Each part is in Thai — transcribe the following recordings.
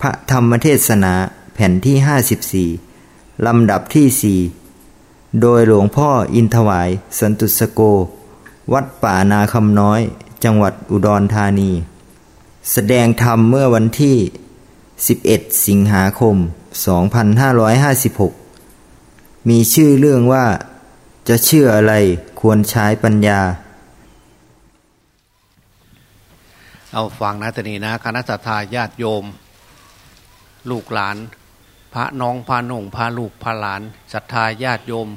พระธรรมเทศนาแผ่นที่ 54 ลำดับที่สี่โดยหลวงพ่ออินทวาย สันตุสโก วัดป่านาคำน้อย จังหวัดอุดรธานี แสดงธรรมเมื่อวันที่ 11 สิงหาคม 2556 มีชื่อเรื่องว่า จะเชื่ออะไรควรใช้ปัญญา เอาฟังนะตนีนะคณะสัตยาญาติโยม ลูกหลาน พระน้องพระหนุ่งพระลูกพระหลานศรัทธาญาติโยม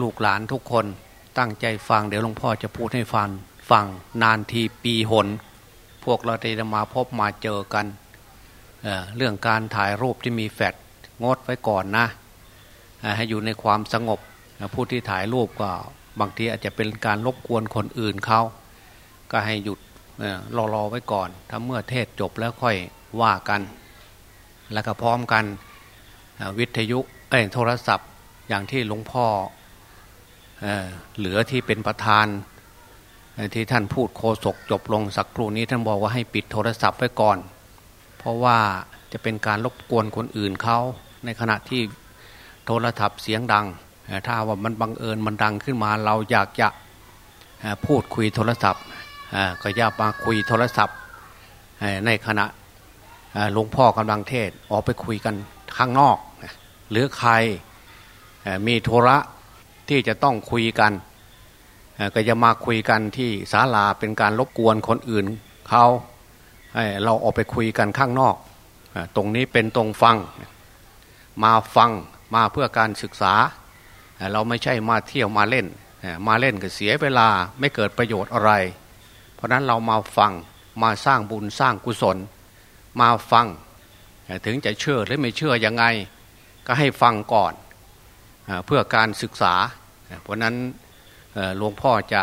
ลูกหลานทุกคนตั้งใจฟังเดี๋ยวหลวงพ่อจะพูดให้ฟังฟังนานทีปีหน พวกเราได้มาพบมาเจอกันเเรื่องการถ่ายรูปที่มีแฟดงดไว้ก่อนนะให้อยู่ในความสงบผู้ที่ถ่ายรูปก็บางทีอาจจะเป็นการรบกวนคนอื่นเขาก็ให้หยุดรอรอไว้ก่อน ถ้าเมื่อเทศจบแล้วค่อย ว่ากัน แล้วก็พร้อมกันวิทยุเอ้โทรศัพท์อย่างที่หลวงพ่อเเหลือที่เป็นประธานที่ท่านพูดโคศกจบลงสักครู่นี้ท่านบอกว่าให้ปิดโทรศัพท์ไว้ก่อน เพราะว่าจะเป็นการรบกวนคนอื่นเขาในขณะที่โทรศัพท์เสียงดัง ถ้าว่ามันบังเอิญมันดังขึ้นมาเราอยากจะพูดคุยโทรศัพท์ก็อย่ามาคุยโทรศัพท์ในขณะ หลวงพ่อกำลังเทศออกไปคุยกันข้างนอก หรือใครมีโทระที่จะต้องคุยกัน ก็จะมาคุยกันที่ศาลาเป็นการรบกวนคนอื่นเขาเราออกไปคุยกันข้างนอก ตรงนี้เป็นตรงฟัง มาฟังมาเพื่อการศึกษา เราไม่ใช่มาเที่ยวมาเล่น มาเล่นก็เสียเวลาไม่เกิดประโยชน์อะไร เพราะนั้นเรามาฟังมาสร้างบุญสร้างกุศล มาฟัง ถึงจะเชื่อหรือไม่เชื่อยังไง ก็ให้ฟังก่อนเพื่อการศึกษา เพราะนั้นหลวงพ่อจะ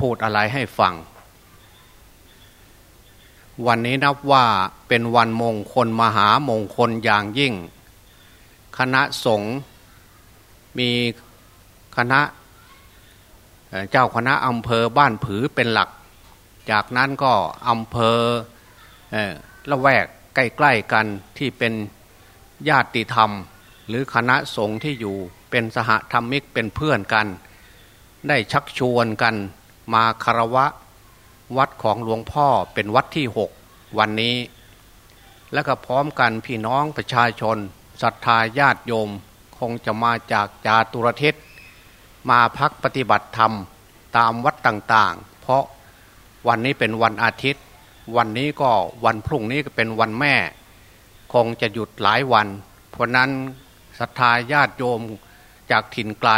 พูดอะไรให้ฟัง วันนี้นับว่าเป็นวันมงคลมหามงคลอย่างยิ่ง คณะสงฆ์มีคณะเจ้าคณะอำเภอบ้านผือเป็นหลัก จากนั้นก็อำเภอ ละแวกใกล้ๆกันที่เป็นญาติธรรม หรือคณะสงฆ์ที่อยู่เป็นสหธรรมิกเป็นเพื่อนกัน ได้ชักชวนกันมาคารวะ วัดของหลวงพ่อเป็นวัดที่หกวันนี้ และก็พร้อมกันพี่น้องประชาชนศรัทธาญาติโยมคงจะมาจากจาตุรเทศมาพักปฏิบัติธรรมตามวัดต่างๆ เพราะวันนี้เป็นวันอาทิตย์ วันนี้ก็วันพรุ่งนี้ก็เป็นวันแม่ คงจะหยุดหลายวัน เพราะนั้นศรัทธาญาติโยมจากถิ่นไกล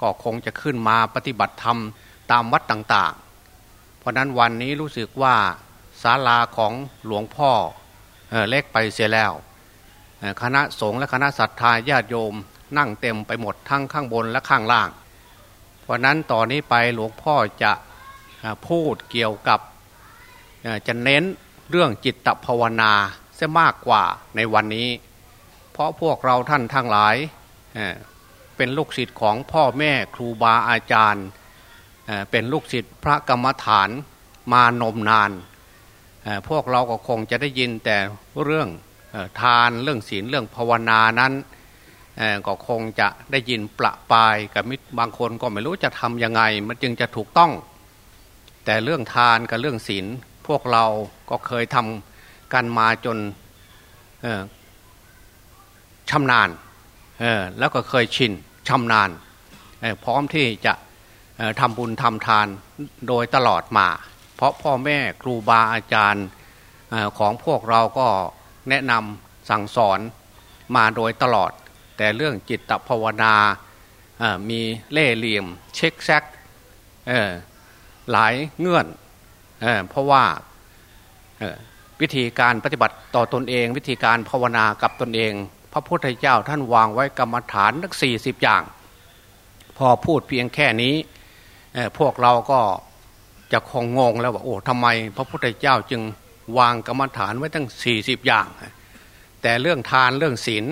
ก็คงจะขึ้นมาปฏิบัติธรรมตามวัดต่างๆ เพราะนั้นวันนี้รู้สึกว่าศาลาของหลวงพ่อเล็กไปเสียแล้ว คณะสงฆ์และคณะศรัทธาญาติโยมนั่งเต็มไปหมดทั้งข้างบนและข้างล่าง เพราะนั้นต่อนนี้ไปหลวงพ่อจะพูดเกี่ยวกับ จะเน้นเรื่องจิตภาวนาเสียมากกว่าในวันนี้ เพราะพวกเราท่านทั้งหลายเป็นลูกศิษย์ของพ่อแม่ครูบาอาจารย์ เป็นลูกศิษย์พระกรรมฐานมานมนาน พวกเราก็คงจะได้ยินแต่เรื่องทานเรื่องศีลเรื่องภาวนานั้นก็คงจะได้ยินประปายกับมิตรบางคนก็ไม่รู้จะทำยังไง มันจึงจะถูกต้อง แต่เรื่องทานกับเรื่องศีล วกเราก็เคยทำกันมาจนชำนาญแล้วก็เคยชินชำนาญพร้อมที่จะทำบุญทำทานโดยตลอดมา เพราะพ่อแม่ครูบาอาจารย์ของพวกเราก็แนะนำสั่งสอนมาโดยตลอด แต่เรื่องจิตภาวนามีเล่เหลี่ยม เช็คแซกหลายเงื่อน เพราะว่าวิธีการปฏิบัติต่อตนเอง วิธีการภาวนากับตนเอง พระพุทธเจ้าท่านวางไว้กรรมฐานทั้งสี่สิบอย่าง พอพูดเพียงแค่นี้พวกเราก็จะคงงงแล้วว่าโอ้ทำไม พระพุทธเจ้าจึงวางกรรมฐานไว้ตั้งสี่สิบอย่าง แต่เรื่องทานเรื่องศีล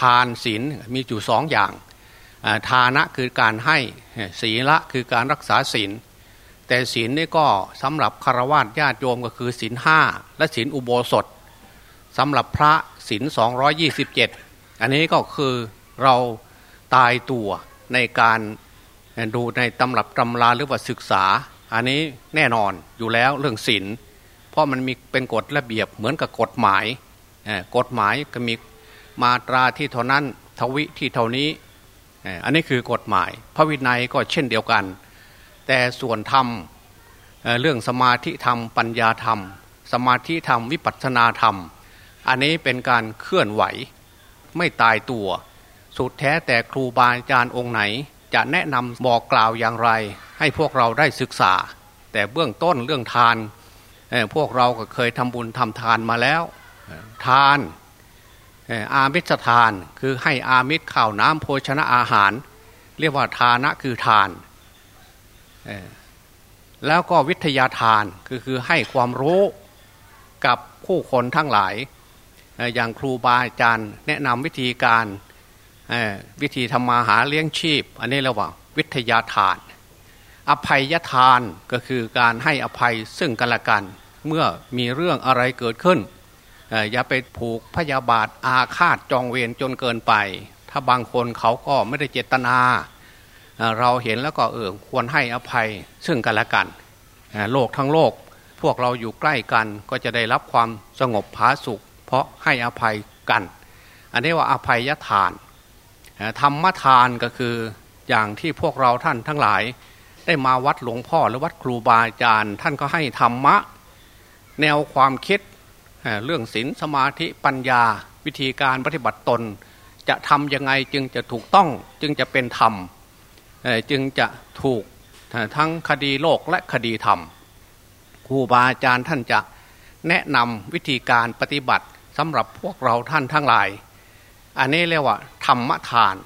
ทานศีลมีอยู่สองอย่างทานะคือการให้ศีละคือการรักษาศีล แต่ศีลนี่ก็สำหรับคารวะญาติโยมก็คือศีลห้าและศีลอุโบสถสำหรับพระศีลสองยี่สิบเจ็ดอันนี้ก็คือเราตายตัวในการดูในตำรับตำราหรือว่าศึกษา อันนี้แน่นอนอยู่แล้วเรื่องศีลเพราะมันมีเป็นกฎระเบียบเหมือนกับกฎหมายกฎหมายก็มีมาตราที่เท่านั้นทวิที่เท่านี้อันนี้คือกฎหมาย พระวินัยก็เช่นเดียวกัน แต่ส่วนธรรมเรื่องสมาธิธรรม ปัญญาธรรม สมาธิธรรมวิปัสสนาธรรม อันนี้เป็นการเคลื่อนไหว ไม่ตายตัว สุดแท้แต่ครูบาอาจารย์องค์ไหน จะแนะนำบอกกล่าวอย่างไร ให้พวกเราได้ศึกษา แต่เบื้องต้นเรื่องทาน พวกเราก็เคยทำบุญทำทานมาแล้ว ทานอามิสทานคือให้อามิสข้าวน้ำโภชนะอาหาร เรียกว่าทานะคือทาน แล้วก็วิทยาทานคือคือให้ความรู้กับผู้คนทั้งหลาย อย่างครูบาอาจารย์แนะนำวิธีการวิธีทำมาหาเลี้ยงชีพ อันนี้เรียกว่าวิทยาทาน อภัยทานก็คือการให้อภัยซึ่งกันและกัน เมื่อมีเรื่องอะไรเกิดขึ้น อย่าไปผูกพยาบาทอาฆาตจองเวรจนเกินไป ถ้าบางคนเขาก็ไม่ได้เจตนา เราเห็นแล้วก็เออควรให้อภัยซึ่งกันและกันโลกทั้งโลก พวกเราอยู่ใกล้กันก็จะได้รับความสงบผาสุข เพราะให้อภัยกัน อันนี้ว่าอภัยทานธรรมทานก็คืออย่างที่พวกเราท่านทั้งหลาย ได้มาวัดหลวงพ่อหรือวัดครูบาอาจารย์ ท่านก็ให้ธรรมะ แนวความคิดเรื่องศีลสมาธิปัญญา วิธีการปฏิบัติตน จะทำยังไงจึงจะถูกต้องจึงจะเป็นธรรม จึงจะถูกทั้งคดีโลกและคดีธรรมครูบาอาจารย์ท่านจะแนะนำวิธีการปฏิบัติสำหรับพวกเราท่านทั้งหลาย อันนี้เรียกว่า ธรรมทาน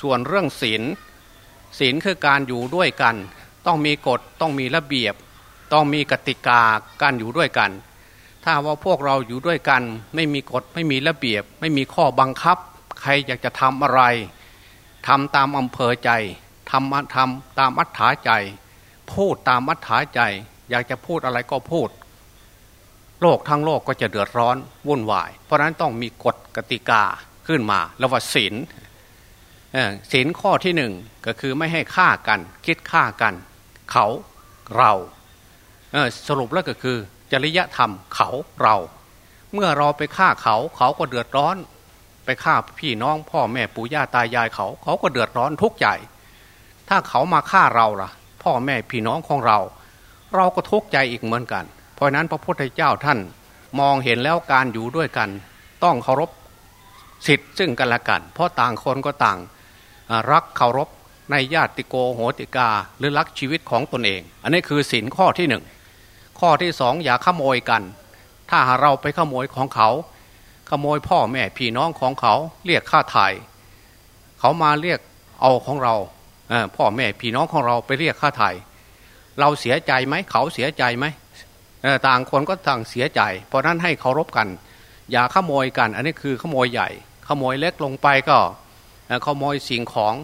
ส่วนเรื่องศีลศีลคือการอยู่ด้วยกัน ต้องมีกฎต้องมีระเบียบ ต้องมีกติกาการอยู่ด้วยกัน ถ้าว่าพวกเราอยู่ด้วยกัน ไม่มีกฎไม่มีระเบียบ ไม่มีข้อบังคับ ใครอยากจะทำอะไรทำตามอำเภอใจ ทำทำตามอัธยาใจ พูดตามอัธยาใจ อยากจะพูดอะไรก็พูด โลกทั้งโลกก็จะเดือดร้อนวุ่นวาย เพราะนั้นต้องมีกฎกติกาขึ้นมา แล้วว่าศีลศีลข้อที่หนึ่งก็คือไม่ให้ฆ่ากัน คิดฆ่ากัน เขาเราสรุปแล้วก็คือ จริยธรรมเขาเรา เมื่อเราไปฆ่าเขาเขาก็เดือดร้อน ไปฆ่าพี่น้องพ่อแม่ปู่ย่าตายายเขา เขาก็เดือดร้อนทุกข์ใจ ถ้าเขามาฆ่าเราล่ะ พ่อแม่พี่น้องของเรา เราก็ทุกข์ใจอีกเหมือนกัน เพราะนั้นพระพุทธเจ้าท่านมองเห็นแล้วการอยู่ด้วยกัน ต้องเคารพสิทธิ์ซึ่งกันและกัน เพราะต่างคนก็ต่าง รักเคารพในญาติโกโหติกาหรือรักชีวิตของตนเอง อันนี้คือสินข้อที่หนึ่งข้อที่สองอย่าขโมยกัน ถ้าเราไปขโมยของเขา ขโมยพ่อแม่พี่น้องของเขาเรียกค่าถ่ายเขามาเรียกเอาของเรา พ่อแม่พี่น้องของเราไปเรียกค่าถ่เราเสียใจไหมเขาเสียใจไหมต่างคนก็ต่างเสียใจ เพราะนั้นให้เคารพกัน อย่าขโมยกัน อันนี้คือขโมยใหญ่ ขโมยเล็กลงไปก็ขโมยสิ่งของ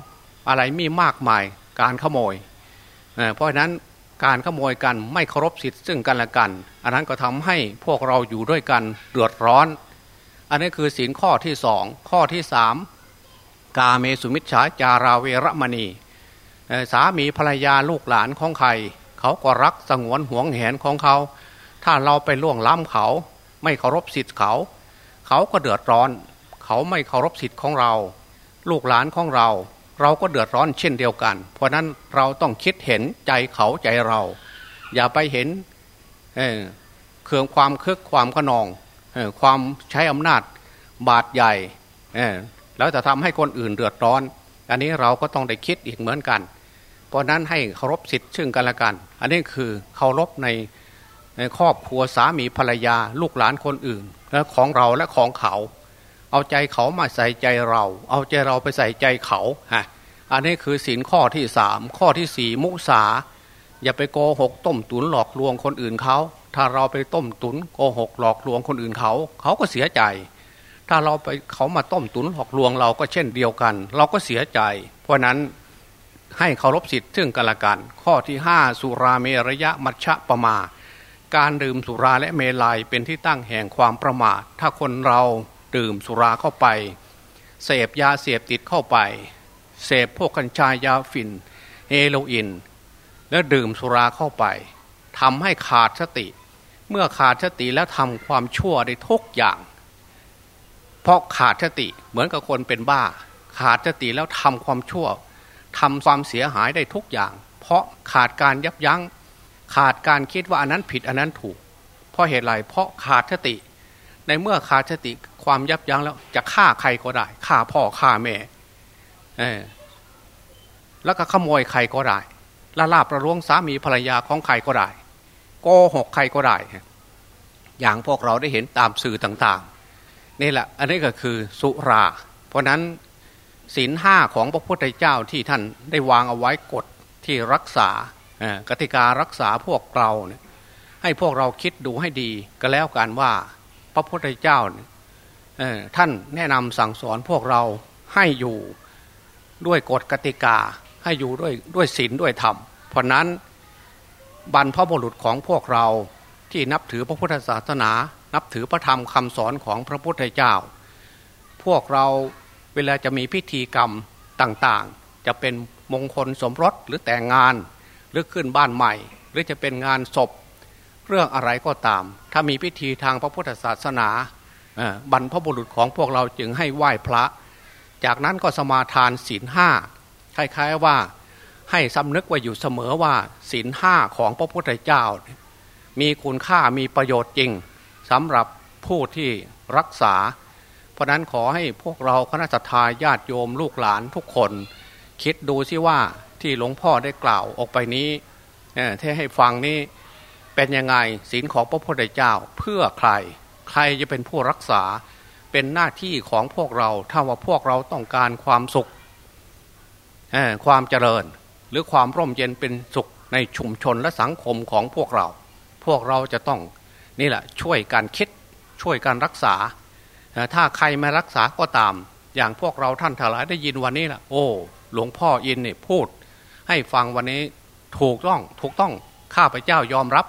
อะไรมีมากมายการขโมยเพราะฉะนั้นการขโมยกันไม่เคารพสิทธิ์ซึ่งกันและกัน อันนั้นก็ทำให้พวกเราอยู่ด้วยกันเดือดร้อน อันนี้คือสินข้อที่สองข้อที่สามกาเมสุมิชฌาจาราเวรมณี สามีภรรยาลูกหลานของใครเขาก็รักสงวนห่วงแหนของเขา ถ้าเราไปล่วงล้ำเขา ไม่เคารพสิทธิ์เขา เขาก็เดือดร้อน เขาไม่เคารพสิทธิ์ของเรา ลูกหลานของเรา เราก็เดือดร้อนเช่นเดียวกัน เพราะนั้นเราต้องคิดเห็นใจเขาใจเรา อย่าไปเห็นเเครื่องความเคึกความขนองความใช้อำนาจบาดใหญ่แล้วจะทำให้คนอื่นเดือดร้อน อันนี้เราก็ต้องได้คิดอีกเหมือนกัน เพราะนั้นให้เคารพสิทธิ์ซึ่งกันและกัน อันนี้คือเคารพในในครอบครัวสามีภรรยาลูกหลานคนอื่น และของเราและของเขา เอาใจเขามาใส่ใจเรา เอาใจเราไปใส่ใจเขาฮะอันนี้คือสินข้อที่สามข้อที่สี่มุสา อย่าไปโกหกต้มตุนหลอกลวงคนอื่นเขาถ้าเราไปต้มตุนโกหกหลอกลวงคนอื่นเขา เขาก็เสียใจ ถ้าเราไปเขามาต้มตุนหลอกลวงเราก็เช่นเดียวกัน เราก็เสียใจ เพราะนั้น ให้เคารพสิทธิ์ซึ่งกันและกัน ข้อที่ห้าสุราเมรยะมัชฌะปมา การดื่มสุราและเมลัยเป็นที่ตั้งแห่งความประมาท ถ้าคนเราดื่มสุราเข้าไป เสพยาเสพติดเข้าไป เสพพวกกัญชายาฝิ่นเฮโรอีนแล้วดื่มสุราเข้าไปทำให้ขาดสติ เมื่อขาดสติแล้วทำความชั่วได้ทุกอย่าง เพราะขาดสติเหมือนกับคนเป็นบ้า ขาดสติแล้วทำความชั่ว ทำความเสียหายได้ทุกอย่าง เพราะขาดการยับยัง้ง ขาดการคิดว่าอันนั้นผิดอันนั้นถูก เพราะเหตุไรเพราะขาดสติ ในเมื่อขาดสติความยับยั้งแล้ว จะฆ่าใครก็ได้ฆ่าพ่อฆ่าแม่แล้วก็ขโมยใครก็ได้ละลาบประลวงสามีภรรยาของใครก็ได้โกหกใครก็ได้ อย่างพวกเราได้เห็นตามสื่อต่าง ๆ นี่แหละ อันนี้ก็คือสุรา เพราะนั้น ศีลห้าของพระพุทธเจ้าที่ท่านได้วางเอาไว้กฎที่รักษากติการักษาพวกเราเนี่ยให้พวกเราคิดดูให้ดีก็แล้วกันว่าพระพุทธเจ้าเนี่ยท่านแนะนำสั่งสอนพวกเราให้อยู่ด้วยกฎกติกา ให้อยู่ด้วยด้วยศีลด้วยธรรม เพราะนั้นบรรพบุรุษของพวกเราที่นับถือพระพุทธศาสนา นับถือพระธรรมคำสอนของพระพุทธเจ้า พวกเรา เวลาจะมีพิธีกรรมต่างๆ จะเป็นมงคลสมรสหรือแต่งงาน หรือขึ้นบ้านใหม่ หรือจะเป็นงานศพ เรื่องอะไรก็ตาม ถ้ามีพิธีทางพระพุทธศาสนาบรรพบุรุษของพวกเราจึงให้ไหว้พระ จากนั้นก็สมาทานศีลห้าคล้ายๆว่าให้สำนึกไว้อยู่เสมอว่าศีลห้าของพระพุทธเจ้า มีคุณค่ามีประโยชน์จริงสำหรับผู้ที่รักษา ราะนั้นขอให้พวกเราคณะทาญาติโยมลูกหลานทุกคน คิดดูสิว่าที่หลวงพ่อได้กล่าวออกไปนี้ที่ให้ฟังนี้เป็นยังไงศีลของพระพุทธเจ้าเพื่อใคร ใครจะเป็นผู้รักษาเป็นหน้าที่ของพวกเราถ้าว่าพวกเราต้องการความสุขความเจริญ หรือความร่มเย็นเป็นสุขในชุมชนและสังคมของพวกเรา พวกเราจะต้องนี่แหละช่วยการคิดช่วยการรักษา ถ้าใครม่รักษาก็ตาม อย่างพวกเราท่านทั้งหลายได้ยินวันนี้แหละโอ้หลวงพ่ออินเนี่ยพูด ให้ฟังวันนี้ถูกต้องถูกต้องข้าพเจ้ายอมรับ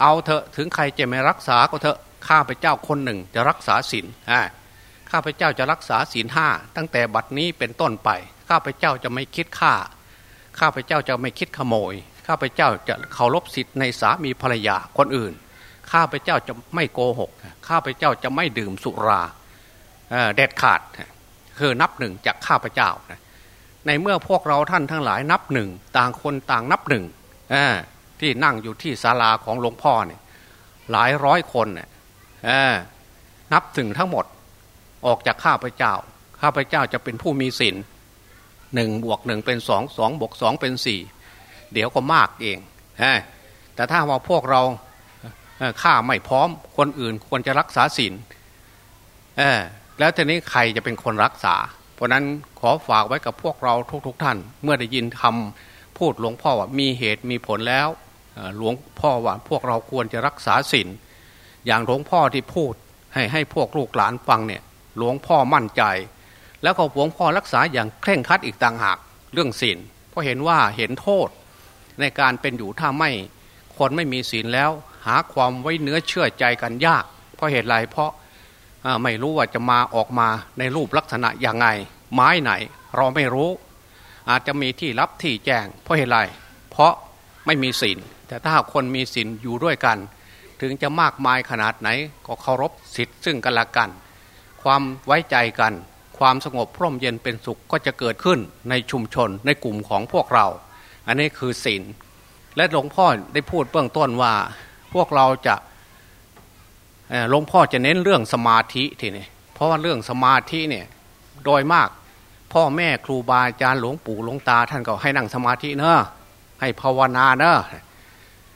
เอาเถอะถึงใครจะไม่รักษาก็เถอะข้าพเจ้าคนหนึ่งจะรักษาศีลข้าพเจ้าจะรักษาศีลห้าตั้งแต่บัดนี้เป็นต้นไป ข้าพเจ้าจะไม่คิดฆ่า ข้าพเจ้าจะไม่คิดขโมย ข้าพเจ้าจะเคารพสิทธิ์ในสามีภรรยาคนอื่น ข้าพเจ้าจะไม่โกหก ข้าพเจ้าจะไม่ดื่มสุราเด็ดขาด คือนับหนึ่งจากข้าพเจ้าในเมื่อพวกเราท่านทั้งหลายนับหนึ่งต่างคนต่างนับหนึ่งที่นั่งอยู่ที่ศาลาของหลวงพ่อเนี่ยหลายร้อยคนเนี่ยนับถึงทั้งหมดออกจากข้าพเจ้า ข้าพเจ้าจะเป็นผู้มีศีลหนึ่งบวกหนึ่งเป็นสองสองบวกสองเป็นสี่เดี๋ยวก็มากเองฮแต่ถ้าว่าพวกเรา ฆ่าไม่พร้อม คนอื่นควรจะรักษาศีลแล้วทีนี้ใครจะเป็นคนรักษา เพราะนั้นขอฝากไว้กับพวกเราทุกๆทท่าน เมื่อได้ยินคำพูดหลวงพ่อว่ามีเหตุมีผลแล้วหลวงพ่อว่าพวกเราควรจะรักษาศีลอย่างหลวงพ่อที่พูดให้ให้พวกลูกหลานฟังเนี่ยหลวงพ่อมั่นใจ แล้วก็หลวงพ่อรักษาอย่างเคร่งครัดอีกต่างหากเรื่องศีลเพราะเห็นว่าเห็นโทษในการเป็นอยู่ถ้าไม่คนไม่มีศีลแล้ว หาความไว้เนื้อเชื่อใจกันยาก เพราะเหตุไรเพราะไม่รู้ว่าจะมาออกมาในรูปลักษณะอย่างไง ไม้ไหน เราไม่รู้ อาจจะมีที่รับที่แจ้ง เพราะเหตุไรเพราะไม่มีศีลแต่ถ้าคนมีศีลอยู่ด้วยกัน ถึงจะมากมายขนาดไหนก็เคารพสิทธิ์ซึ่งกันและกัน ความไว้ใจกัน ความสงบพร่มเย็นเป็นสุขก็จะเกิดขึ้นในชุมชนในกลุ่มของพวกเรา อันนี้คือศีลและหลวงพ่อได้พูดเบื้องต้นว่า พวกเราจะหลวงพ่อจะเน้นเรื่องสมาธิทีนี้เพราะว่าเรื่องสมาธิเนี่ยโดยมาก พ่อแม่ครูบาอาจารย์หลวงปู่หลวงตา ท่านก็ให้นั่งสมาธิเนอะให้ภาวนาเนอะ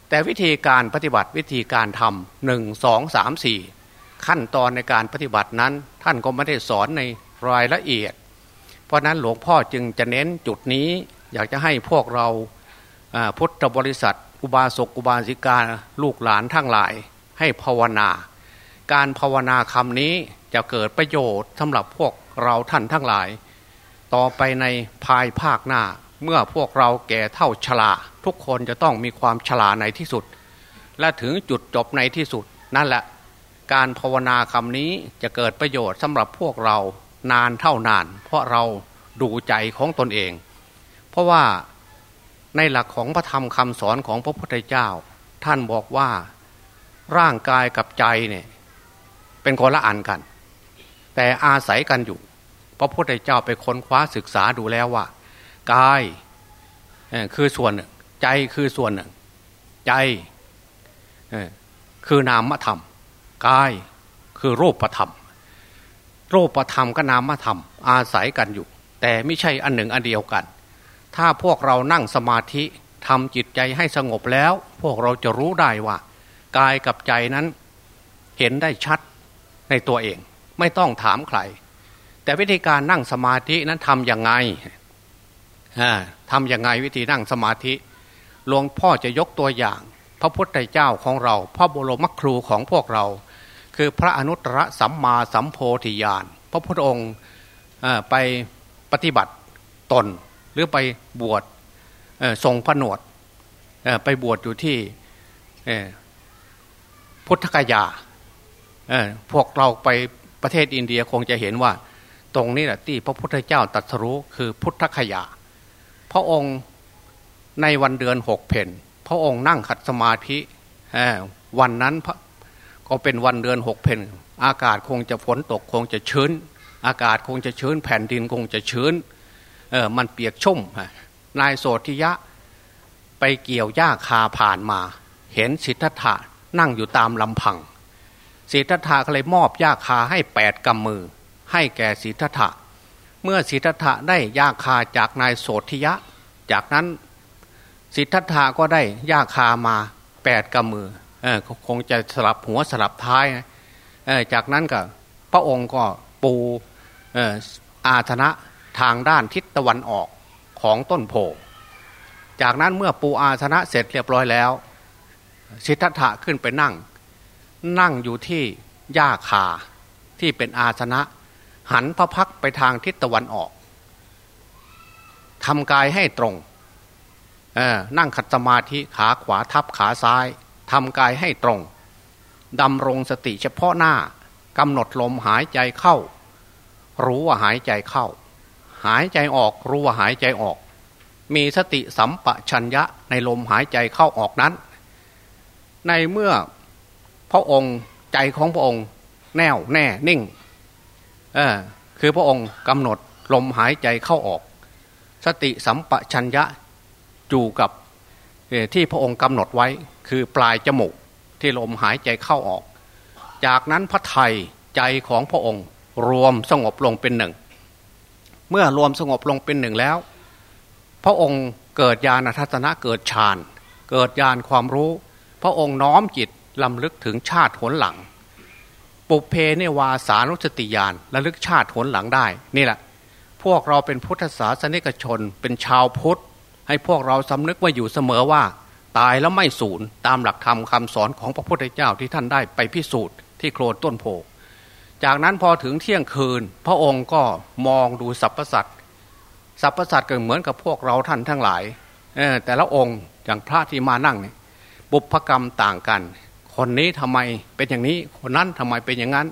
แต่วิธีการปฏิบัติวิธีการทำหนึ่งสองสามสี่ขั้นตอนในการปฏิบัตินั้น ท่านก็ไม่ได้สอนในรายละเอียด เพราะนั้นหลวงพ่อจึงจะเน้นจุดนี้ อยากจะให้พวกเรา พุทธบริษัท อุบาสกอุบาสิกาลูกหลานทั้งหลาย ให้ภาวนา การภาวนาคำนี้จะเกิดประโยชน์สำหรับพวกเราท่านทั้งหลาย ต่อไปในภายภาคหน้า เมื่อพวกเราแก่เท่าชราทุกคนจะต้องมีความฉลาในที่สุด และถึงจุดจบในที่สุด นั่นแหละ การภาวนาคำนี้จะเกิดประโยชน์สำหรับพวกเรานานเท่านาน เพราะเราดูใจของตนเอง เพราะว่า ในหลักของพระธรรมคำสอนของพระพุทธเจ้า ท่านบอกว่าร่างกายกับใจเนี่ยเป็นคนละอันกัน แต่อาศัยกันอยู่ พระพุทธเจ้าไปค้นคว้าศึกษาดูแล้วว่ากายคือส่วนหนึ่งใจคือส่วนหนึ่ง ใจคือนามธรรมกายคือรูปธรรม รูปธรรมกับนามธรรม อาศัยกันอยู่ แต่ไม่ใช่อันหนึ่งอันเดียวกัน ถ้าพวกเรานั่งสมาธิทำจิตใจให้สงบแล้ว พวกเราจะรู้ได้ว่า กายกับใจนั้นเห็นได้ชัดในตัวเอง ไม่ต้องถามใคร แต่วิธีการนั่งสมาธินั้นทำยังไงทำยังไงวิธีนั่งสมาธิหลวงพ่อจะยกตัวอย่าง พระพุทธเจ้าของเรา พระบรมครูของพวกเรา คือพระอนุตตรสัมมาสัมโพธิญาณพระพุทธองค์ไปปฏิบัติตน หรือไปบวชทรงผนวดไปบวชอยู่ที่พุทธกยาพวกเราไปประเทศอินเดียคงจะเห็นว่า ตรงนี้แหละที่พระพุทธเจ้าตรัสรู้คือพุทธคยา พระองค์ในวันเดือนหกเพนพระองค์นั่งขัดสมาธิวันนั้นก็เป็นวันเดือนหกเพนอากาศคงจะฝนตกคงจะชื้น อากาศคงจะชื้น แผ่นดินคงจะชื้น เออมันเปียกชุ่มนายโสธิยะไปเกี่ยวหญ้าคาผ่านมา เห็นสิทธัตถะนั่งอยู่ตามลำพังสิทธัตถะก็เลยมอบยาคาให้แปดกำมือ ให้แก่สิทธัตถะ เมื่อสิทธัตถะได้ยาคาจากนายโสธิยะ จากนั้นสิทธัตถะก็ได้ยาคามาแปดกำมือเออคงจะสลับหัวสลับท้ายเออจากนั้นก็พระองค์ก็ปูเอออาธนะ ทางด้านทิศตะวันออกของต้นโพ จากนั้นเมื่อปูอาสนะเสร็จเรียบร้อยแล้วสิทธัตถะขึ้นไปนั่ง นั่งอยู่ที่หญ้าคาที่เป็นอาสนะ หันพระพักไปทางทิศตะวันออกทำกายให้ตรงนั่งขัดสมาธิขาขวาทับขาซ้ายทำกายให้ตรงดำรงสติเฉพาะหน้ากำหนดลมหายใจเข้า รู้ว่าหายใจเข้า หายใจออกรู้ว่าหายใจออก มีสติสัมปชัญญะในลมหายใจเข้าออกนั้น ในเมื่อพระองค์ใจของพระองค์ แน่วแน่นิ่งเออคือพระองค์กำหนดลมหายใจเข้าออก สติสัมปชัญญะอยู่กับที่พระองค์กำหนดไว้คือปลายจมูกที่ลมหายใจเข้าออก จากนั้นพระไทยใจของพระองค์รวมสงบลงเป็นหนึ่ง เมื่อรวมสงบลงเป็นหนึ่งแล้ว พระองค์เกิดญาณทัศนะเกิดฌานเกิดญาณความรู้ พระองค์น้อมจิตลำลึกถึงชาติผลหลัง ปุเพเนวาสานุสติญาณระลึกชาติผลหลังได้ นี่แหละ พวกเราเป็นพุทธศาสนิกชนเป็นชาวพุทธ ให้พวกเราสำนึกว่าอยู่เสมอว่า ตายแล้วไม่สูญตามหลักธรรมคาสอนของพระพุทธเจ้าที่ท่านได้ไปพิสูจน์ที่โคลนต้นโพ จากนั้นพอถึงเที่ยงคืน พระองค์ก็มองดูสรรพสัตว์สรรพสัตว์ก็เหมือนกับพวกเราท่านทั้งหลายแต่ละองค์อย่างพระที่มานั่งเนี่ยบุพกรรมต่างกัน คนนี้ทำไมเป็นอย่างนี้คนนั้นทำไมเป็นอย่างนั้น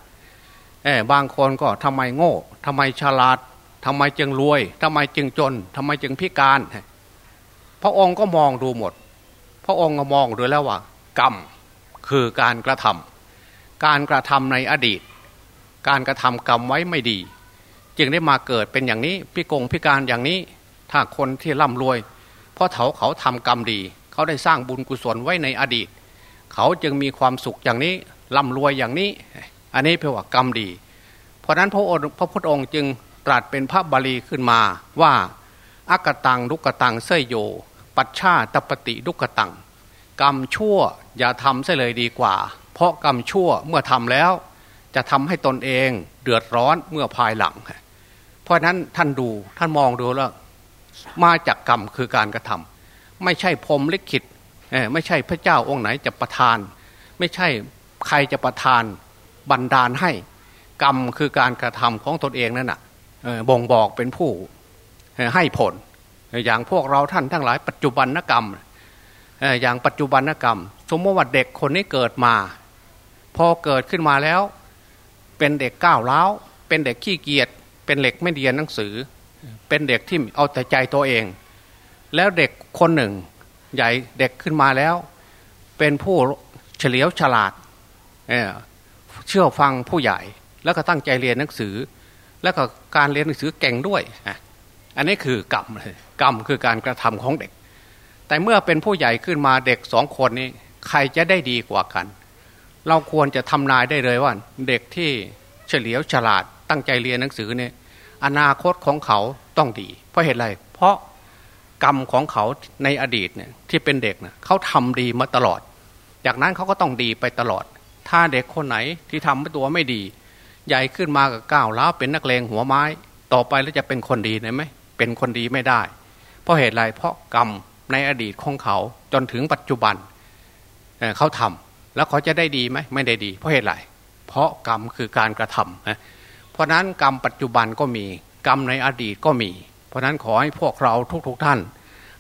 บางคนก็ทำไมโง่ทำไมฉลาดทำไมจึงรวยทำไมจึงจนทำไมจึงพิการ พระองค์ก็มองดูหมด พระองค์ก็มองดูแล้วว่า กรรมคือการกระทำการกระทำในอดีต การกระทำกรรมไว้ไม่ดี จึงได้มาเกิดเป็นอย่างนี้พิกงพิการอย่างนี้ถ้าคนที่ร่ำรวย เพราะเขาเขาทำกรรมดี เขาได้สร้างบุญกุศลไว้ในอดีต เขาจึงมีความสุขอย่างนี้ร่ำรวยอย่างนี้ อันนี้เพื่อว่ากรรมดี เพราะนั้นพระองค์พระพุทธองค์จึงตรัสเป็นพระบาลีขึ้นมาว่าอากตังลุกตังเสยโย ปัชชาตปฏิลุกตัง กรรมชั่วอย่าทำเสียเลยดีกว่า เพราะกรรมชั่วเมื่อทำแล้ว จะทำให้ตนเองเดือดร้อนเมื่อภายหลัง เพราะนั้นท่านดูท่านมองดูแล้ว มาจากกรรมคือการกระทำไม่ใช่พรมลิขิตไม่ใช่พระเจ้าองค์ไหนจะประทาน ไม่ใช่ใครจะประทานบันดาลให้ กรรมคือการกระทำของตนเองนั่นน่ะบ่งบอกเป็นผู้ให้ผล อย่างพวกเราท่านทั้งหลาย ปัจจุบันนกรรมอย่างปัจจุบันนกรรม สมมติว่าเด็กคนนี้เกิดมา พอเกิดขึ้นมาแล้ว เป็นเด็กก้าวร้าวเป็นเด็กขี้เกียจเป็นเด็กไม่เรียนหนังสือ เป็นเด็กที่เอาแต่ใจตัวเอง แล้วเด็กคนหนึ่ง ใหญ่เด็กขึ้นมาแล้ว เป็นผู้เฉลียวฉลาดเชื่อฟังผู้ใหญ่ แล้วก็ตั้งใจเรียนหนังสือ แล้วก็การเรียนหนังสือเก่งด้วยอันนี้คือกรรมเลยกรรมคือการกระทำของเด็ก แต่เมื่อเป็นผู้ใหญ่ขึ้นมาเด็กสองคนนี้ ใครจะได้ดีกว่ากัน เราควรจะทำนายได้เลยว่า เด็กที่เฉลียวฉลาดตั้งใจเรียนหนังสือเนี่ยอนาคตของเขาต้องดี เพราะเหตุไร เพราะกรรมของเขาในอดีตเนี่ยที่เป็นเด็กเน่ยเขาทำดีมาตลอด จากนั้นเขาก็ต้องดีไปตลอด ถ้าเด็กคนไหนที่ทำตัวไม่ดี ใหญ่ขึ้นมากับก้าวแล้วเป็นนักเลงหัวไม้ ต่อไปแล้วจะเป็นคนดีไหมเป็นคนดีไม่ได้ เพราะเหตุไรเพราะกรรมในอดีตของเขาจนถึงปัจจุบันเขาทำ แล้วเขาจะได้ดีไหมไม่ได้ดี เพราะเหตุไรเพราะกรรมคือการกระทำนะเพราะนั้นกรรมปัจจุบันก็มีกรรมในอดีตก็มี เพราะนั้นขอให้พวกเราทุกๆทท่าน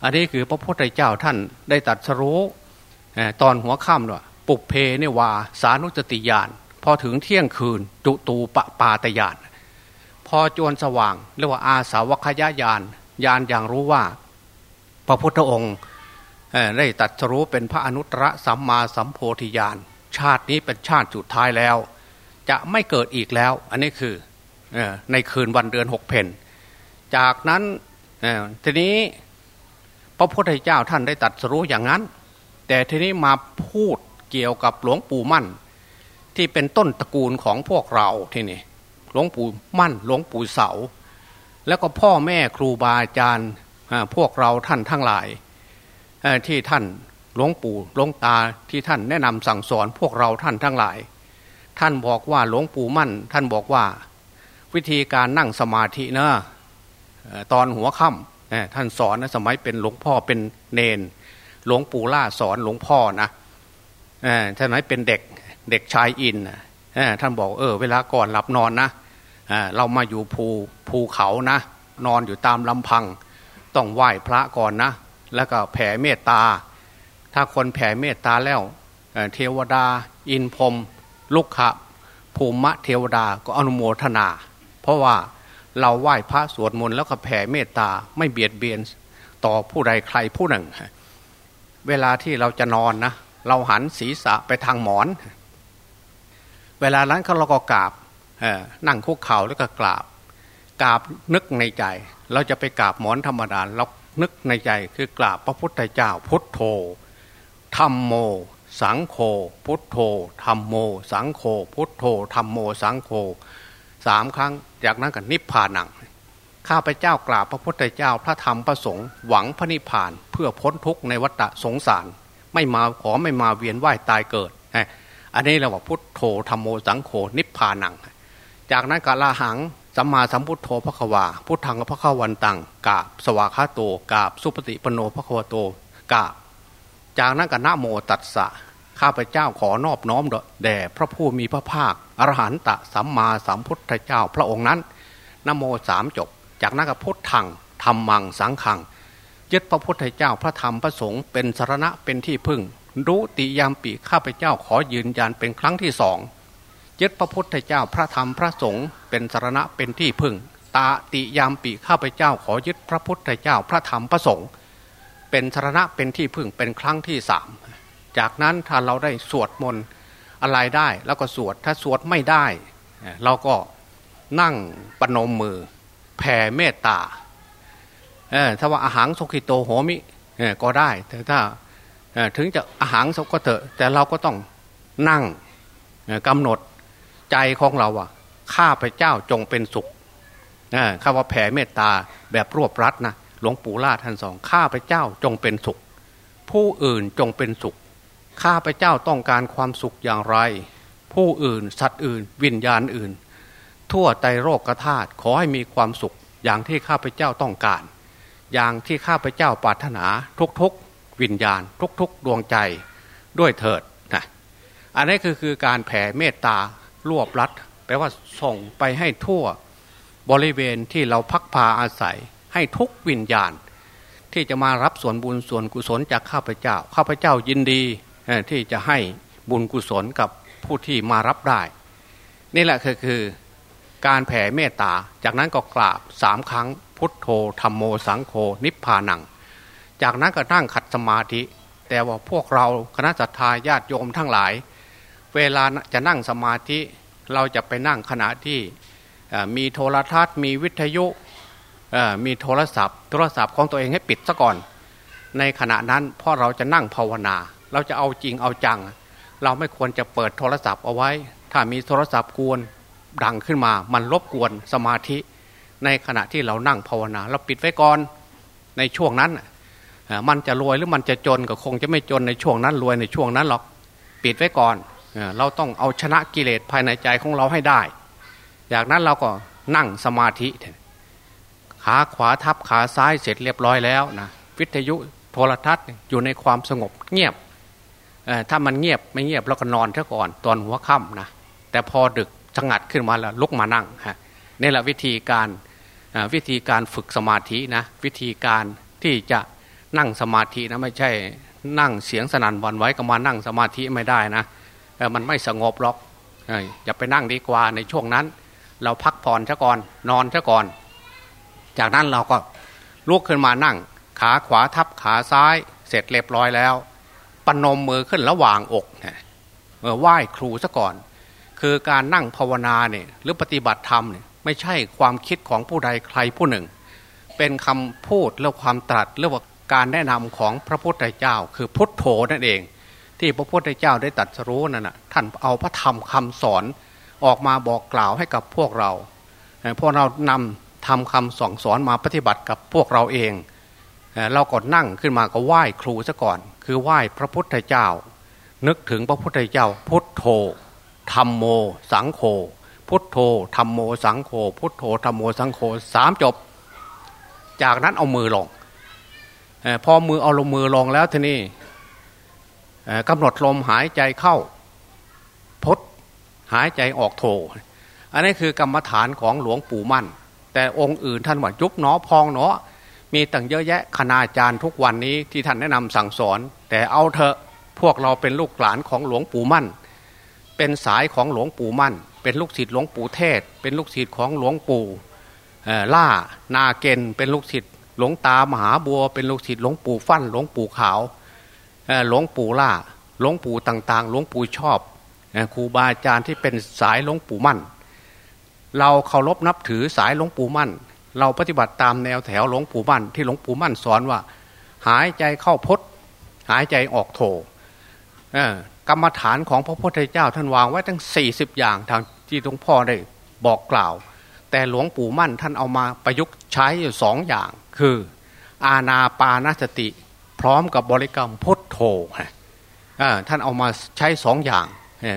อันนี้คือพระพุทธเจ้าท่านได้ตัดสรู้ตอนหัวค่ำว่าปุเพเนวาสานุจติยานพอถึงเที่ยงคืนจุตูปปาตยานพอจวนสว่างเรียกว่าอาสาวคยายานยานอย่างรู้ว่า พระพุทธองค์ ได้ตัดสรู้เป็นพระอนุตตรสัมมาสัมโพธิญาณชาตินี้เป็นชาติสุดท้ายแล้ว จะไม่เกิดอีกแล้ว อันนี้คือในคืนวันเดือนหกเพนจากนั้นทีนี้พระพุทธเจ้าท่านได้ตัดสรู้อย่างนั้น แต่ทีนี้มาพูดเกี่ยวกับหลวงปู่มั่น ที่เป็นต้นตระกูลของพวกเราที่นี่หลวงปู่มั่นหลวงปู่เสา แล้วก็พ่อแม่ครูบาอาจารย์พวกเราท่านทั้งหลาย ที่ท่านหลวงปู่หลวงตาที่ท่านแนะนำสั่งสอนพวกเราท่านทั้งหลาย ท่านบอกว่าหลวงปู่มั่น ท่านบอกว่า วิธีการนั่งสมาธินะตอนหัวค่ำท่านสอนนะสมัยเป็นหลวงพ่อเป็นเนน หลวงปู่ล่าสอนหลวงพ่อนะท่านไหนเป็นเด็กเด็กชายอินท่านบอกเออ เวลาก่อนหลับนอนนะเรามาอยู่ภูภูเขานะ นอนอยู่ตามลำพัง ต้องไหว้พระก่อนนะ แล้วก็แผ่เมตตา ถ้าคนแผ่เมตตาแล้วเทวดา อินพรมลุกขะภูมิเทวดาก็อนุโมทนา เพราะว่าเราไหว้พระสวดมนต์แล้วก็แผ่เมตตาไม่เบียดเบียนต่อผู้ใดใครผู้หนึ่ง เวลาที่เราจะนอนนะเราหันศีรษะไปทางหมอน เวลานั้นเราก็กราบนั่งคุกเข่าแล้วก็กราบกราบนึกในใจ เราจะไปกราบหมอนธรรมดาเรา นึกในใจคือกราบพระพุทธเจ้าพุทโธธรรมโม สังโฆพุทโธธรรมโม สังโฆพุทโธธรรมโม สังโฆสามครั้ง จากนั้นก็นิพพานังข้าพเจ้ากราบพระพุทธเจ้าพระธรรมพระสงฆ์หวังพระนิพพานเพื่อพ้นทุกข์ในวัฏสงสาร ไม่มาขอไม่มาเวียนว่ายตายเกิดอันนี้เราว่าพุทโธธรรมโมสังโฆนิพพานัง จากนั้นกาลาหัง สัมมาสัมพุทโธพระควาพุทธังพระขวันตังกาบสวากาโตกาบสุปฏิปโนพระควโตกาบจากนั้นก็นะโมตัสสะข้าพเจ้าขอนอบน้อมแด่พระผู้มีพระภาคอรหันตะสัมมาสัมพุทธเจ้าพระองค์นั้นนโมสามจบ จากนั้นก็พุทธังธรรมังสังขังยึดพระพุทธเจ้าพระธรรมพระสงฆ์เป็นสารณะเป็นที่พึ่ง รู้ติยามปีข้าพเจ้าขอยืนยันเป็นครั้งที่สอง ยึดพระพุทธเจ้าพระธรรมพระสงฆ์เป็นสารณะเป็นที่พึ่ง ตาติยามปีข้าพเจ้าขอยึดพระพุทธเจ้าพระธรรมพระสงฆ์เป็นสารณะเป็นที่พึ่งเป็นครั้งที่สามจากนั้นถ้าเราได้สวดมนต์อะไรได้แล้วก็สวดถ้าสวดไม่ได้ เราก็นั่งปนมมือแผ่เมตตาถ้าว่าอาหารสุขิโตโหมิก็ได้แต่ถ้าถึงจะอาหารสก็เถอะแต่เราก็ต้องนั่งกำหนด ใจของเราอะข้าพเจ้าจงเป็นสุขข้าว่าแผ่เมตตาแบบรวบรัดนะหลวงปู่ล่าท่านสองข้าพเจ้าจงเป็นสุข ผู้อื่นจงเป็นสุข ข้าพเจ้าต้องการความสุขอย่างไร ผู้อื่นสัตว์อื่น วิญญาณอื่น ทั่วไตโรกธาตุขอให้มีความสุข อย่างที่ข้าพเจ้าต้องการ อย่างที่ข้าพเจ้าปรารถนาทุกๆ วิญญาณ ทุกๆ ดวงใจด้วยเถิดนะอันนี้คือคือการแผ่เมตตา รวบรัดแปลว่าส่งไปให้ทั่วบริเวณที่เราพักพาอาศัย ให้ทุกวิญญาณ ที่จะมารับส่วนบุญส่วนกุศลจากข้าพเจ้า ข้าพเจ้ายินดีที่จะให้บุญกุศลกับผู้ที่มารับได้ นี่แหละคือคือการแผ่เมตตา จากนั้นก็กราบสามครั้งพุทโธธรรมโมสังโฆนิพพานัง จากนั้นก็นั่งขัดสมาธิ แต่ว่าพวกเราคณะสัตยาญาติโยมทั้งหลาย เวลาจะนั่งสมาธิเราจะไปนั่งขณะที่มีโทรทัศน์มีวิทยุมีโทรศัพท์ โทรศัพท์ของตัวเองให้ปิดซะก่อน ในขณะนั้นพ่อเราจะนั่งภาวนา เราจะเอาจริงเอาจัง เราไม่ควรจะเปิดโทรศัพท์เอาไว้ ถ้ามีโทรศัพท์กวนดังขึ้นมามันรบกวนสมาธิ ในขณะที่เรานั่งภาวนา เราปิดไว้ก่อนในช่วงนั้นมันจะรวยหรือมันจะจนก็คงจะไม่จนในช่วงนั้นรวยในช่วงนั้นหรอกปิดไว้ก่อน เราต้องเอาชนะกิเลสภายในใจของเราให้ได้ จากนั้นเราก็นั่งสมาธิ ขาขวาทับขาซ้ายเสร็จเรียบร้อยแล้วนะวิทยุโทรทัศน์อยู่ในความสงบเงียบถ้ามันเงียบไม่เงียบเราก็นอนซะก่อนตอนหัวค่ำนะแต่พอดึกสงัดขึ้นมาแล้วลุกมานั่งฮะนี่แหละวิธีการวิธีการฝึกสมาธินะวิธีการที่จะนั่งสมาธินะไม่ใช่นั่งเสียงสนั่นวันไว้ก็มานั่งสมาธิไม่ได้นะ มันไม่สงบหรอกอย่าไปนั่งดีกว่าในช่วงนั้น เราพักผ่อนซะก่อนนอนซะก่อน จากนั้นเราก็ลุกขึ้นมานั่ง ขาขวาทับขาซ้าย เสร็จเรียบร้อยแล้วปนมมือขึ้นระหว่างอกเนี่ยไหว้ครูซะก่อน คือการนั่งภาวนาเนี่ยหรือปฏิบัติธรรมเนี่ยไม่ใช่ความคิดของผู้ใดใครผู้หนึ่ง เป็นคำพูดและความตรัสเรื่อว่าการแนะนำของพระพุทธเจ้า คือพุทโธนั่นเอง ที่พระพุทธเจ้าได้ตรัสรู้นั่นนะท่านเอาพระธรรมคำสอนออกมาบอกกล่าวให้กับพวกเราพวกเรานำทำคำสอนสอนมาปฏิบัติกับพวกเราเอง เราก็นั่งขึ้นมาก็ไหว้ครูซะก่อน คือไหว้พระพุทธเจ้า นึกถึงพระพุทธเจ้า พุทโธธรรมโม สังโฆพุทโธธรรมโมสังโฆพุทโธธรรมโมสังโฆสามจบ จากนั้นเอามือลงพอมือเอาลงมือลงแล้วทีนี้ กำหนดลมหายใจเข้าพุทหายใจออกโธอันนี้คือกรรมฐานของหลวงปู่มั่น แต่องค์อื่นท่านว่ายุบหนอพองหนอมีตั้งเยอะแยะคณาจารย์ทุกวันนี้ที่ท่านแนะนำสั่งสอน แต่เอาเถอะพวกเราเป็นลูกหลานของหลวงปู่มั่น เป็นสายของหลวงปู่มั่น เป็นลูกศิษย์หลวงปู่เทศ เป็นลูกศิษย์ของหลวงปู่ล่านาเกนเป็นลูกศิษย์หลวงตามหาบัว เป็นลูกศิษย์หลวงปู่ฟั่นหลวงปู่ขาว หลวงปู่ล่าหลวงปู่ต่างๆหลวงปู่ชอบครูบาอาจารย์ที่เป็นสายหลวงปู่มั่น เราเคารพนับถือสายหลวงปู่มั่น เราปฏิบัติตามแนวแถวหลวงปู่มั่น ที่หลวงปู่มั่นสอนว่า หายใจเข้าพดหายใจออกโถกรรมฐานของพระพุทธเจ้าท่านวางไว้ทั้ง 40 อย่างทางที่หลวงพ่อได้บอกกล่าว แต่หลวงปู่มั่นท่านเอามาประยุกต์ใช้อยู่สองอย่าง คือ อาณาปานสติ พร้อมกับบริกรรมพุท โธท่านเอามาใช้สองอย่าง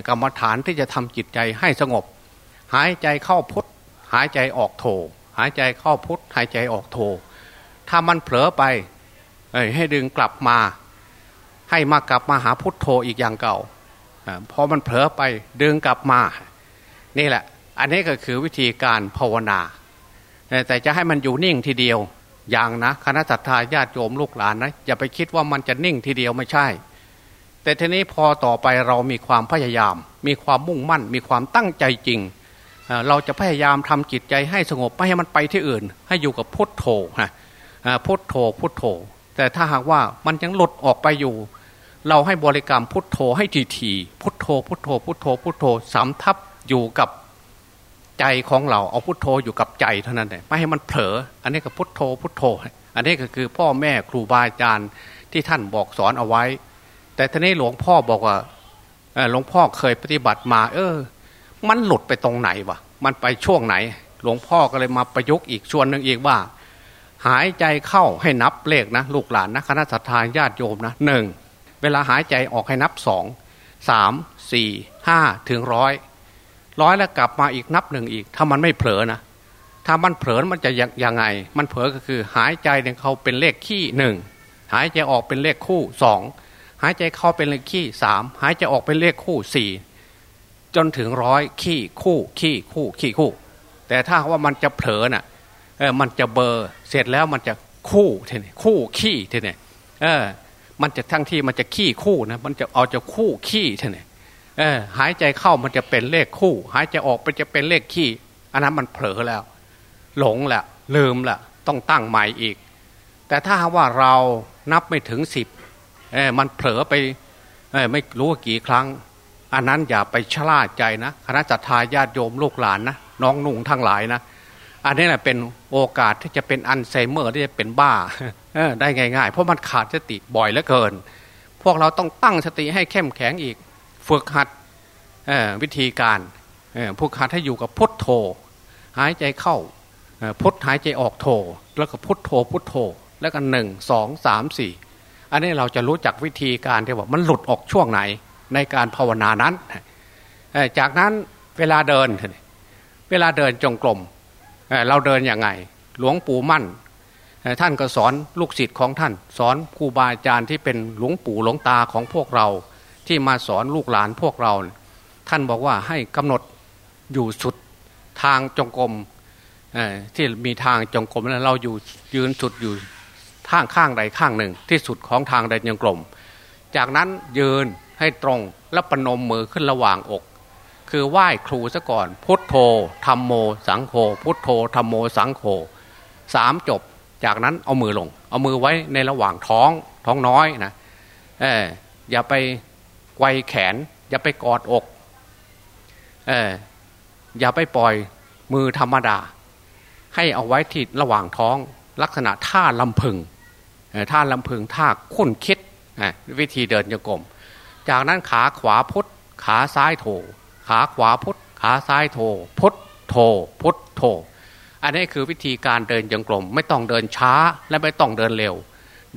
กรรมฐานที่จะทำจิตใจให้สงบ หายใจเข้าพุทหายใจออกโถหายใจเข้าพุทหายใจออกโถถ้ามันเผลอไปให้ดึงกลับมา ให้มากลับมาหาพุทโธอีกอย่างเก่าพอมันเผลอไปดึงกลับมา นี่แหละ อันนี้ก็คือวิธีการภาวนา แต่จะให้มันอยู่นิ่งทีเดียว อย่างนะคณะสัตยาญาติโยมลูกหลานนะอย่าไปคิดว่ามันจะนิ่งทีเดียวไม่ใช่ แต่ทีนี้พอต่อไปเรามีความพยายาม มีความมุ่งมั่น มีความตั้งใจจริง เราจะพยายามทำจิตใจให้สงบไม่ให้มันไปที่อื่น ให้อยู่กับพุทโธฮะพุทโธพุทโธ แต่ถ้าหากว่ามันยังหลุดออกไปอยู่ เราให้บริกรรมพุทโธให้ทีทีพุทโธพุทโธพุทโธพุทโธสามทับอยู่กับ ใจของเราเอาพุทโธอยู่กับใจเท่านั้นเองไม่ให้มันเผลอ อันนี้ก็พุทโธพุทโธ อันนี้ก็คือพ่อแม่ครูบาอาจารย์ที่ท่านบอกสอนเอาไว้ แต่ทีนี้หลวงพ่อบอกว่าหลวงพ่อเคยปฏิบัติมา เออ มันหลุดไปตรงไหนวะมันไปช่วงไหน หลวงพ่อก็เลยมาประยุกต์อีกส่วนหนึ่งอีกว่า หายใจเข้าให้นับเลขนะ ลูกหลานนะคณะสัตยาญาติโยมนะหนึ่งเวลาหายใจออกให้นับสองสามสี่ห้าถึงร้อย ร้อยแล้วกลับมาอีกนับหนึ่งอีก ถ้ามันไม่เผลอนะถ้ามันเผลอมันจะยังไง มันเผลอก็คือหายใจเนี่ยเขาเป็นเลขขี้หนึ่งหายใจออกเป็นเลขคู่สองหายใจเข้าเป็นเลขขี้สามหายใจออกเป็นเลขคู่สี่จนถึงร้อยขี้คู่ขี้คู่ขี้คู่ แต่ถ้าว่ามันจะเผลอน่ะเออมันจะเบอร์เสร็จแล้วมันจะคู่เท่นี่คู่ขี้เท่นี่เออ มันจะทั้งที่มันจะขี้คู่นะมันจะเอาจะคู่ขี้เท่นี่ หายใจเข้ามันจะเป็นเลขคู่ หายใจออกมันจะเป็นเลขขี้อันนั้นมันเผลอแล้ว หลงแหละลืมละต้องตั้งใหม่อีก แต่ถ้าว่าเรานับไม่ถึงสิบเออมันเผลอไปเออไม่รู้กี่ครั้ง อันนั้นอย่าไปชลาดใจนะคณะจัตตาญาติโยมลูกหลานนะน้องนุ่งทั้งหลายนะอันนี้แหละเป็นโอกาสที่จะเป็นอัลไซเมอร์ที่จะเป็นบ้าได้ง่าย ๆ เพราะมันขาดสติบ่อยเหลือเกิน พวกเราต้องตั้งสติให้เข้มแข็งอีก ฝึกหัดวิธีการฝึกหัดให้อยู่กับพุทโธ หายใจเข้าพุทหายใจออกโธแล้วก็พุทโธพุทโธ แล้วก็หนึ่งสองสามสี่อันนี้เราจะรู้จักวิธีการที่ว่ามันหลุดออกช่วงไหนในการภาวนานั้น จากนั้นเวลาเดิน เวลาเดินจงกรมเราเดินอย่างไง หลวงปู่มั่น ท่านก็สอนลูกศิษย์ของท่าน สอนครูบาอาจารย์ที่เป็นหลวงปู่หลวงตาของพวกเรา ที่มาสอนลูกหลานพวกเรา ท่านบอกว่าให้กำหนดอยู่สุดทางจงกรมที่มีทางจงกรมแล้วเราอยู่ยืนสุดอยู่ข้างข้างใดข้างหนึ่ง ที่สุดของทางใดจงกรมจากนั้นยืนให้ตรงแล้วปนมมือขึ้นระหว่างอก คือไหว้ครูซะก่อนพุทโธธรรมโม สังโฆพุทโธธรรมโมสังโฆสามจบ จากนั้นเอามือลง เอามือไว้ในระหว่างท้องท้องน้อยนะเอออย่าไป ไกวแขน อย่าไปกอดอกเอออย่าไปปล่อยมือธรรมดา ให้เอาไว้ที่ระหว่างท้องลักษณะท่าลำพึงท่าลำพึงท่าคุ้นคิดวิธีเดินโยกม จากนั้นขาขวาพุทขาซ้ายโถ ขาขวาพุทขาซ้ายโถ พุทโถพุทโถ อันนี้คือวิธีการเดินยังกลมไม่ต้องเดินช้าและไม่ต้องเดินเร็ว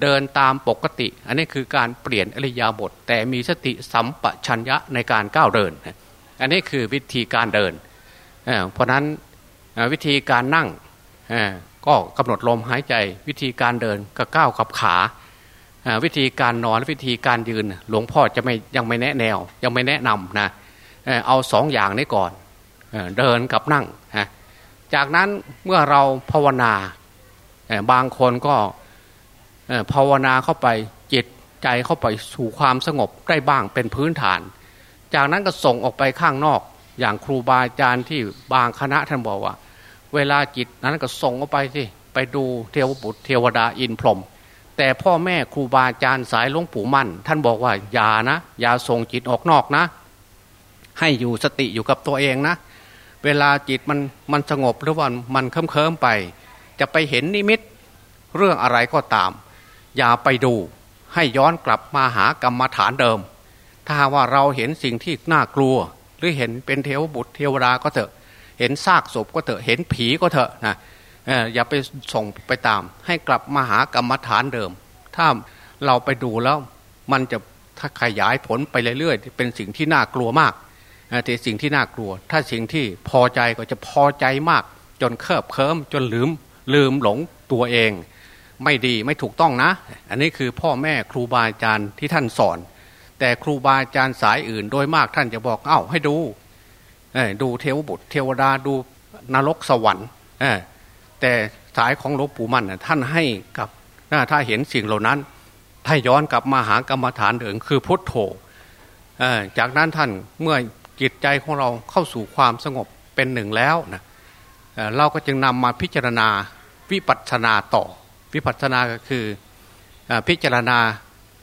เดินตามปกติ อันนี้คือการเปลี่ยนอริยาบท แต่มีสติสัมปชัญญะในการก้าวเดิน อันนี้คือวิธีการเดินเพราะนั้นวิธีการนั่งก็กำหนดลมหายใจ วิธีการเดินก็ก้าวกับขา วิธีการนอนวิธีการยืนหลวงพ่อจะไม่ยังไม่แนะแนว ยังไม่แนะนำนะเอาสองอย่างนี้ก่อนเดินกับนั่ง จากนั้นเมื่อเราภาวนาบางคนก็ ภาวนาเข้าไปจิตใจเข้าไปสู่ความสงบได้บ้างเป็นพื้นฐาน จากนั้นก็ส่งออกไปข้างนอก อย่างครูบาอาจารย์ที่บางคณะท่านบอกว่า เวลาจิตนั้นก็ส่งออกไปสิไปดูเทวบุตรเทวดาอินพรหมแต่พ่อแม่ครูบาอาจารย์สายหลวงปู่มั่น ท่านบอกว่าอย่านะ อย่าส่งจิตออกนอกนะ ให้อยู่สติอยู่กับตัวเองนะ เวลาจิตมันมันสงบหรือว่ามันเคลิ้มเคลิมไป จะไปเห็นนิมิตเรื่องอะไรก็ตาม อย่าไปดู ให้ย้อนกลับมาหากรรมฐานเดิม ถ้าว่าเราเห็นสิ่งที่น่ากลัว หรือเห็นเป็นเทวบุตรเทวดาก็เถอะ เห็นซากศพก็เถอะเห็นผีก็เถอะนะอย่าไปส่งไปตาม ให้กลับมาหากรรมฐานเดิม ถ้าเราไปดูแล้วมันจะถ้าขยายผลไปเรื่อยๆเป็นสิ่งที่น่ากลัวมากแต่สิ่งที่น่ากลัว ถ้าสิ่งที่พอใจก็จะพอใจมาก จนเคลิบเคลิ้มจนลืมลืมหลงตัวเอง ไม่ดีไม่ถูกต้องนะ อันนี้คือพ่อแม่ครูบาอาจารย์ที่ท่านสอน แต่ครูบาอาจารย์สายอื่นโดยมากท่านจะบอกเอ้าให้ดูดูเทวบุตร เทวดาดูนรกสวรรค์แต่สายของหลวงปู่มั่นท่านให้กับถ้าเห็นสิ่งเหล่านั้นให้ย้อนกลับมาหากรรมฐานเดิมคือพุทโธจากนั้นท่านเมื่อจิตใจของเราเข้าสู่ความสงบเป็นหนึ่งแล้วนะเราก็จึงนำมาพิจารณาวิปัสสนาต่อ วิปัสสนาก็คือพิจารณา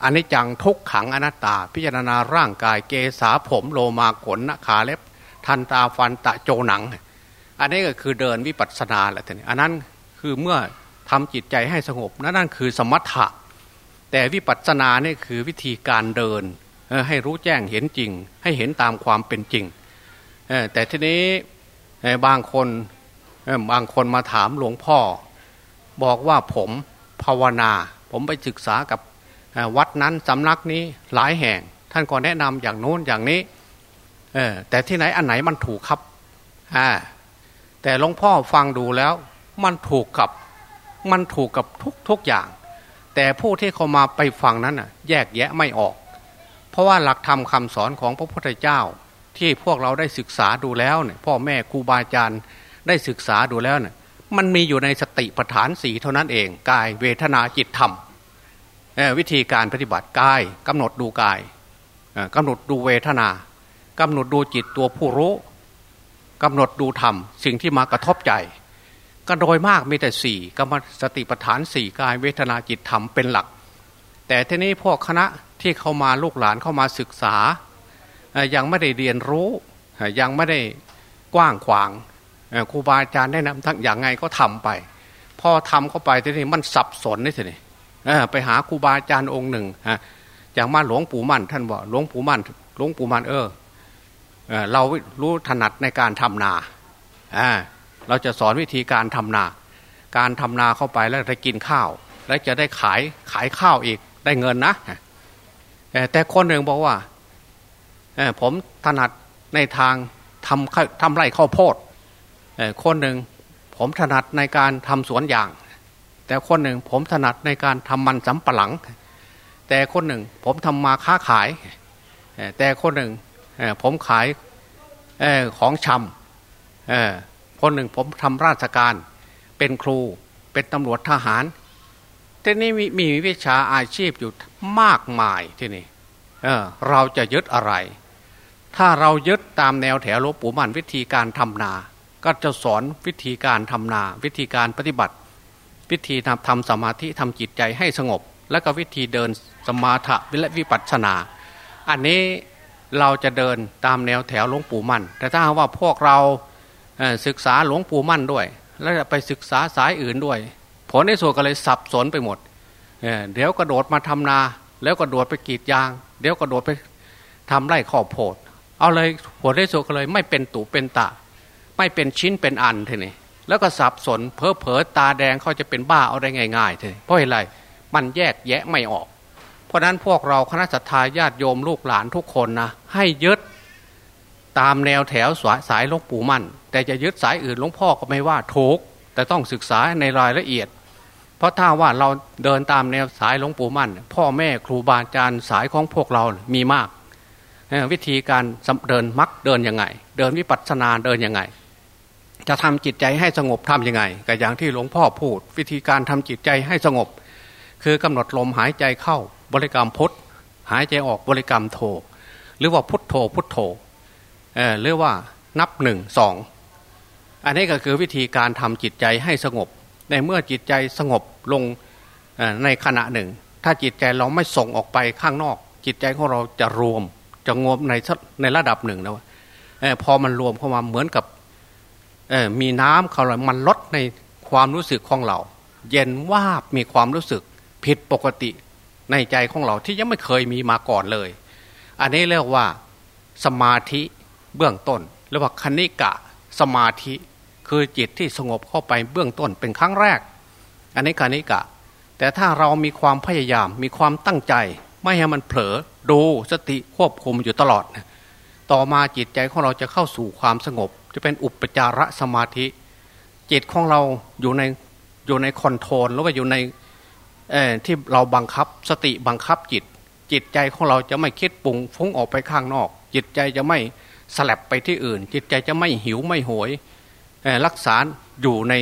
อนิจจังทุกขังอนัตตา พิจารณาร่างกายเกษาผมโลมาขนนขาเล็บ ทันตาฟันตะโจหนัง อันนี้ก็คือเดินวิปัสสนาแหละท่านอันนั้นคือเมื่อทำจิตใจให้สงบนั่นนั่นคือสมถะ แต่วิปัสสนาเนี่ยคือวิธีการเดินให้รู้แจ้งเห็นจริง ให้เห็นตามความเป็นจริงแต่ทีนี้บางคนบางคนมาถามหลวงพ่อ บอกว่าผมภาวนา ผมไปศึกษากับวัดนั้นสำนักนี้หลายแห่ง ท่านก็แนะนำอย่างโน้นอย่างนี้แต่ที่ไหนอันไหนมันถูกครับแต่หลวงพ่อฟังดูแล้ว มันถูกกับมันถูกกับทุกทุกอย่าง แต่ผู้ที่เขามาไปฟังนั้นแยกแยะไม่ออก เพราะว่าหลักธรรมคาสอนของพระพุทธเจ้า ที่พวกเราได้ศึกษาดูแล้วเนี่ยพ่อแม่ครูบาอาจารย์ได้ศึกษาดูแล้วเนี่ย มันมีอยู่ในสติปัฏฐานสีเท่านั้นเอง กายเวทนาจิตธรรมวิธีการปฏิบัติกายกำหนดดูกายกำหนดดูเวทนากำหนดดูจิตตัวผู้รู้กำหนดดูธรรม สิ่งที่มากระทบใจก็โดยมากมีแต่สี่กรรมสติปัฏฐานสี่กายเวทนาจิตธรรมเป็นหลัก แต่ทีนี้พวกคณะที่เข้ามาลูกหลานเข้ามาศึกษา ยังไม่ได้เรียนรู้ยังไม่ได้กว้างขวาง ครูบาอาจารย์แนะนำทั้งอย่างไงก็ทำไป พอทำเข้าไปทีนี้มันสับสนนี่สิไปหาครูบาอาจารย์องค์หนึ่งอย่างมาหลวงปู่มั่นท่านบอกหลวงปู่มั่นหลวงปู่มั่นเออเรารู้ถนัดในการทำนาเราจะสอนวิธีการทำนา การทำนาเข้าไปแล้วได้กินข้าว แล้วจะได้ขายขายข้าวอีกได้เงินนะแต่คนหนึ่งบอกว่าผมถนัดในทางทำทำไร่ข้าวโพด คนหนึ่งผมถนัดในการทำสวนยาง แต่คนหนึ่งผมถนัดในการทำมันสำปะหลัง แต่คนหนึ่งผมทำมาค้าขาย แต่คนหนึ่งผมขายของชำคนหนึ่งผมทำราชการ เป็นครูเป็นตำรวจทหารทีนี้มีมีวิชาอาชีพอยู่มากมายที่นี่เเราจะยึดอะไร ถ้าเรายึดตามแนวแถวหลวงปู่มันวิธีการทำนา ก็จะสอนวิธีการทำนา วิธีการปฏิบัติ วิธีทำทำสมาธิทำจิตใจให้สงบ และก็วิธีเดินสมาธิและวิปัสสนา อันนี้เราจะเดินตามแนวแถวหลวงปู่มั่น แต่ถ้าว่าพวกเราศึกษาหลวงปู่มั่นด้วย แล้วไปศึกษาสายอื่นด้วย ผลในส่วนก็เลยสับสนไปหมดเเดี๋ยวกระโดดมาทำนา แล้วกระโดดไปกรีดยาง เดี๋ยวกระโดดไปทำไร่ข้าวโพดเอาเลยผลในส่วนก็เลยไม่เป็นตูเป็นตา ไม่เป็นชิ้นเป็นอันทีนี้แล้วก็สับสนเพอเพอตาแดงเขาจะเป็นบ้าเอาได้ง่ายๆทีเพราะอะไรมันแยกแยะไม่ออก เพราะนั้นพวกเราคณะสัตยาญาติโยมลูกหลานทุกคนนะให้ยึดตามแนวแถวสายหลวงปู่มั่น แต่จะยึดสายอื่นหลวงพ่อก็ไม่ว่าถูกแต่ต้องศึกษาในรายละเอียด เพราะถ้าว่าเราเดินตามแนวสายหลวงปู่มั่น พ่อแม่ครูบาอาจารย์สายของพวกเรามีมาก วิธีการเดินมักเดินยังไง เดินวิปัสสนาเดินยังไง จะทำจิตใจให้สงบทํำยังไงก็อย่างที่หลวงพ่อพูด วิธีการทำจิตใจให้สงบ คือกำหนดลมหายใจเข้าบริกรรมพุทหายใจออกบริกรรมโท หรือว่าพุทโธพุทโธเออหรือว่านับหนึ่งสองอันนี้ก็คือวิธีการทำจิตใจให้สงบ ในเมื่อจิตใจสงบลงในขณะหนึ่ง ถ้าจิตใจเราไม่ส่งออกไปข้างนอก จิตใจของเราจะรวมจะงวมในในระดับหนึ่งนะว่าพอมันรวมเข้ามาเหมือนกับ มีน้ำเขาเลยมันลดในความรู้สึกของเรา เย็นว่ามีความรู้สึกผิดปกติในใจของเราที่ยังไม่เคยมีมาก่อนเลย อันนี้เรียกว่าสมาธิเบื้องต้นหรือว่าคณิกะสมาธิคือจิตที่สงบเข้าไปเบื้องต้นเป็นครั้งแรก อันนี้คณิกะ แต่ถ้าเรามีความพยายามมีความตั้งใจ ไม่ให้มันเผลอดูสติควบคุมอยู่ตลอด ต่อมาจิตใจของเราจะเข้าสู่ความสงบ จะเป็นอุปจารสมาธิ จิตของเราอยู่ในอยู่ในคอนโทรลหรือว่าอยู่ในที่เราบังคับสติบังคับจิต จิตใจของเราจะไม่คิดปุงฟุ้งออกไปข้างนอก จิตใจจะไม่สลับไปที่อื่น จิตใจจะไม่หิวไม่โหยรักษาอยู่ใน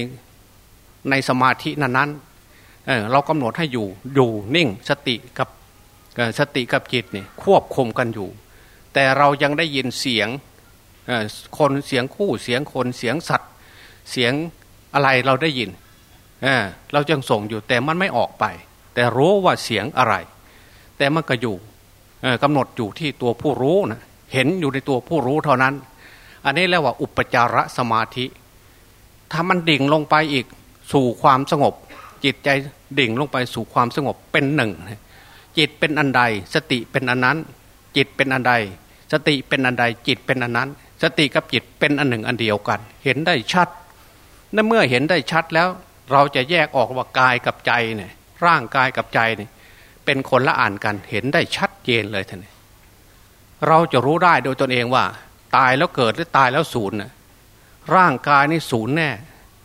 ในสมาธินั้นๆเเรากำหนดให้อยู่อยู่นิ่งสติกับสติกับจิตเนี่ยควบคุมกันอยู่ แต่เรายังได้ยินเสียง คนเสียงคู่เสียงคนเสียงสัตว์ เสียงอะไรเราได้ยินเราจึงส่งอยู่แต่มันไม่ออกไป แต่รู้ว่าเสียงอะไร แต่มันก็อยู่กำหนดอยู่ที่ตัวผู้รู้นะเห็นอยู่ในตัวผู้รู้เท่านั้น อันนี้เรียกว่าอุปจารสมาธิ ถ้ามันดิ่งลงไปอีกสู่ความสงบ จิตใจดิ่งลงไปสู่ความสงบเป็นหนึ่ง จิตเป็นอันใด สติเป็นอันนั้น จิตเป็นอันใด สติเป็นอันใดจิตเป็นอันนั้น สติกับจิตเป็นอันหนึ่งอันเดียวกัน เห็นได้ชัดนั่นเมื่อเห็นได้ชัดแล้ว เราจะแยกออกว่ากายกับใจเนี่ยร่างกายกับใจเนี่ยเป็นคนละอ่านกันเห็นได้ชัดเจนเลยท่านเราจะรู้ได้โดยตนเองว่า ตายแล้วเกิดหรือตายแล้วสูญนะร่างกายนี่สูญแน่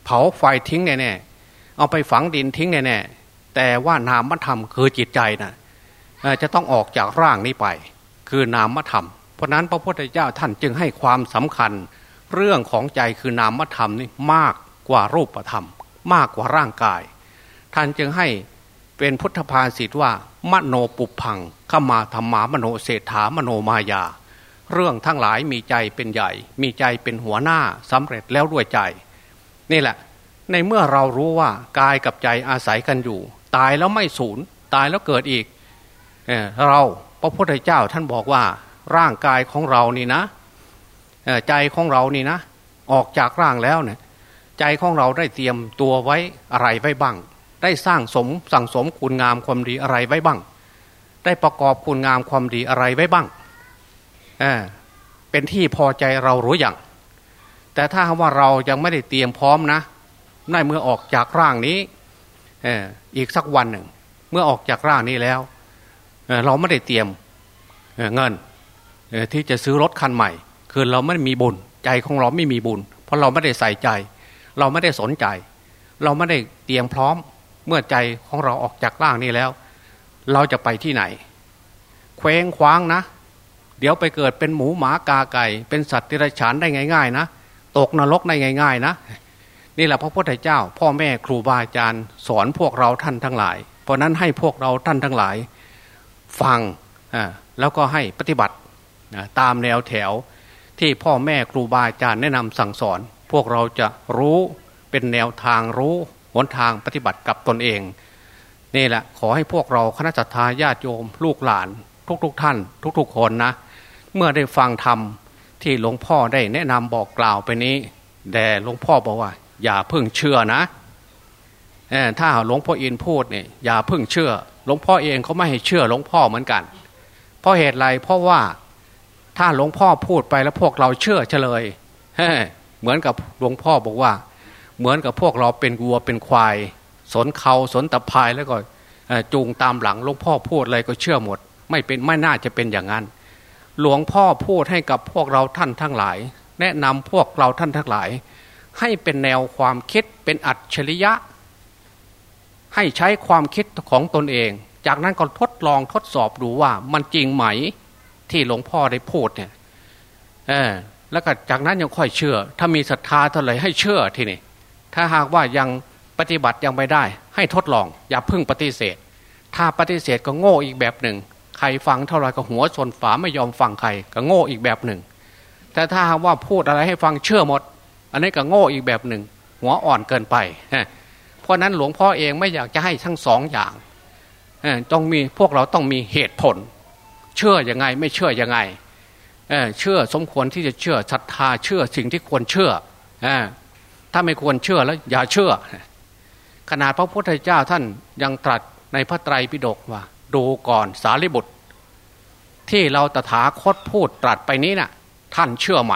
เผาไฟทิ้งแน่ๆเอาไปฝังดินทิ้งแน่ๆแต่ว่านามธรรมคือจิตใจนะจะต้องออกจากร่างนี้ไป คือนามธรรม เพราะนั้นพระพุทธเจ้าท่านจึงให้ความสำคัญ เรื่องของใจคือนามธรรมนี่มากกว่ารูปธรรม มากกว่าร่างกาย ท่านจึงให้เป็นพุทธภาษิตว่ามโนปุพังขมาธรรมามโนเศรษฐามโนมายา เรื่องทั้งหลายมีใจเป็นใหญ่ มีใจเป็นหัวหน้าสำเร็จแล้วด้วยใจ นี่แหละ ในเมื่อเรารู้ว่ากายกับใจอาศัยกันอยู่ ตายแล้วไม่สูญตายแล้วเกิดอีกเเราพระพุทธเจ้าท่านบอกว่า ร่างกายของเรานี่นะใจของเรานี่นะ ออกจากร่างแล้วเนี่ยใจของเราได้เตรียมตัวไว้อะไรไว้บ้าง ได้สร้างสมสั่งสมคุณงามความดีอะไรไว้บ้าง ได้ประกอบคุณงามความดีอะไรไว้บ้างเเป็นที่พอใจเรารู้อย่าง แต่ถ้าว่าเรายังไม่ได้เตรียมพร้อมนะในเมื่อออกจากร่างนี้เอออีกสักวันหนึ่ง เมื่อออกจากร่างนี้แล้วเเราไม่ได้เตรียมเงิน ที่จะซื้อรถคันใหม่ คือเราไม่มีบุญใจของเราไม่มีบุญ เพราะเราไม่ได้ใส่ใจ เราไม่ได้สนใจ เราไม่ได้เตรียมพร้อมเมื่อใจของเราออกจากร่างนี้แล้ว เราจะไปที่ไหน เคว้งคว้างนะ เดี๋ยวไปเกิดเป็นหมูหมากาไก่ เป็นสัตว์ที่ไรฉานได้ง่าย ๆ นะตกนรกได้ง่าย ๆ นะนี่แหละพระพุทธเจ้า พ่อแม่ครูบาอาจารย์สอนพวกเราท่านทั้งหลาย เพราะนั้นให้พวกเราท่านทั้งหลาย ฟังแล้วก็ให้ปฏิบัติ ตามแนวแถวที่พ่อแม่ครูบาอาจารย์แนะนำสั่งสอน พวกเราจะรู้เป็นแนวทางรู้หนทางปฏิบัติกับตนเอง นี่แหละขอให้พวกเราคณะทาญาติโยมลูกหลาน ทุกๆทท่าน ทุกๆคนนะ เมื่อได้ฟังธรรมที่หลวงพ่อได้แนะนำบอกกล่าวไปนี้แต่หลวงพ่อบอกว่า อย่าเพิ่งเชื่อนะถ้าหลวงพ่ออินพูดเนี่ยอย่าเพิ่งเชื่อ หลวงพ่อเองเขาไม่ให้เชื่อหลวงพ่อเหมือนกัน เพราะเหตุไรเพราะว่า ถ้าหลวงพ่อพูดไปแล้วพวกเราเชื่อเฉลยเหมือนกับหลวงพ่อบอกว่า เหมือนกับพวกเราเป็นวัวเป็นควาย สนเขาสนตะพายแล้วก็จูงตามหลังหลวงพ่อพูดอะไรก็เชื่อหมด ไม่เป็นไม่น่าจะเป็นอย่างนั้น หลวงพ่อพูดให้กับพวกเราท่านทั้งหลาย แนะนำพวกเราท่านทั้งหลาย ให้เป็นแนวความคิดเป็นอัจฉริยะ ให้ใช้ความคิดของตนเอง จากนั้นก็ทดลองทดสอบดูว่ามันจริงไหม ที่หลวงพ่อได้พูดเนี่ยเออแล้วก็จากนั้นยังค่อยเชื่อ ถ้ามีศรัทธาเท่าไหร่ให้เชื่อทีนี่ถ้าหากว่ายังปฏิบัติยังไม่ได้ ให้ทดลอง อย่าพึ่งปฏิเสธ ถ้าปฏิเสธก็โง่อีกแบบหนึ่ง ใครฟังเท่าไรก็หัวชนฝาไม่ยอมฟังใครก็โง่อีกแบบหนึ่ง แต่ถ้าหากว่าพูดอะไรให้ฟังเชื่อหมด อันนี้ก็โง่อีกแบบหนึ่ง หัวอ่อนเกินไปเพราะนั้นหลวงพ่อเองไม่อยากจะให้ทั้งสองอย่างต้องมีพวกเราต้องมีเหตุผล เชื่ออยังไง ไม่เชื่ออยังไงเเชื่อสมควรที่จะเชื่อศรัทธาเชื่อสิ่งที่ควรเชื่ออถ้าไม่ควรเชื่อแล้วอย่าเชื่อ ขนาดพระพุทธเจ้าท่านยังตรัสในพระไตรปิฎกว่า ดูก่อนสารีบุตร ที่เราตถาคตพูดตรัสไปนี้นะ่ะ ท่านเชื่อไหม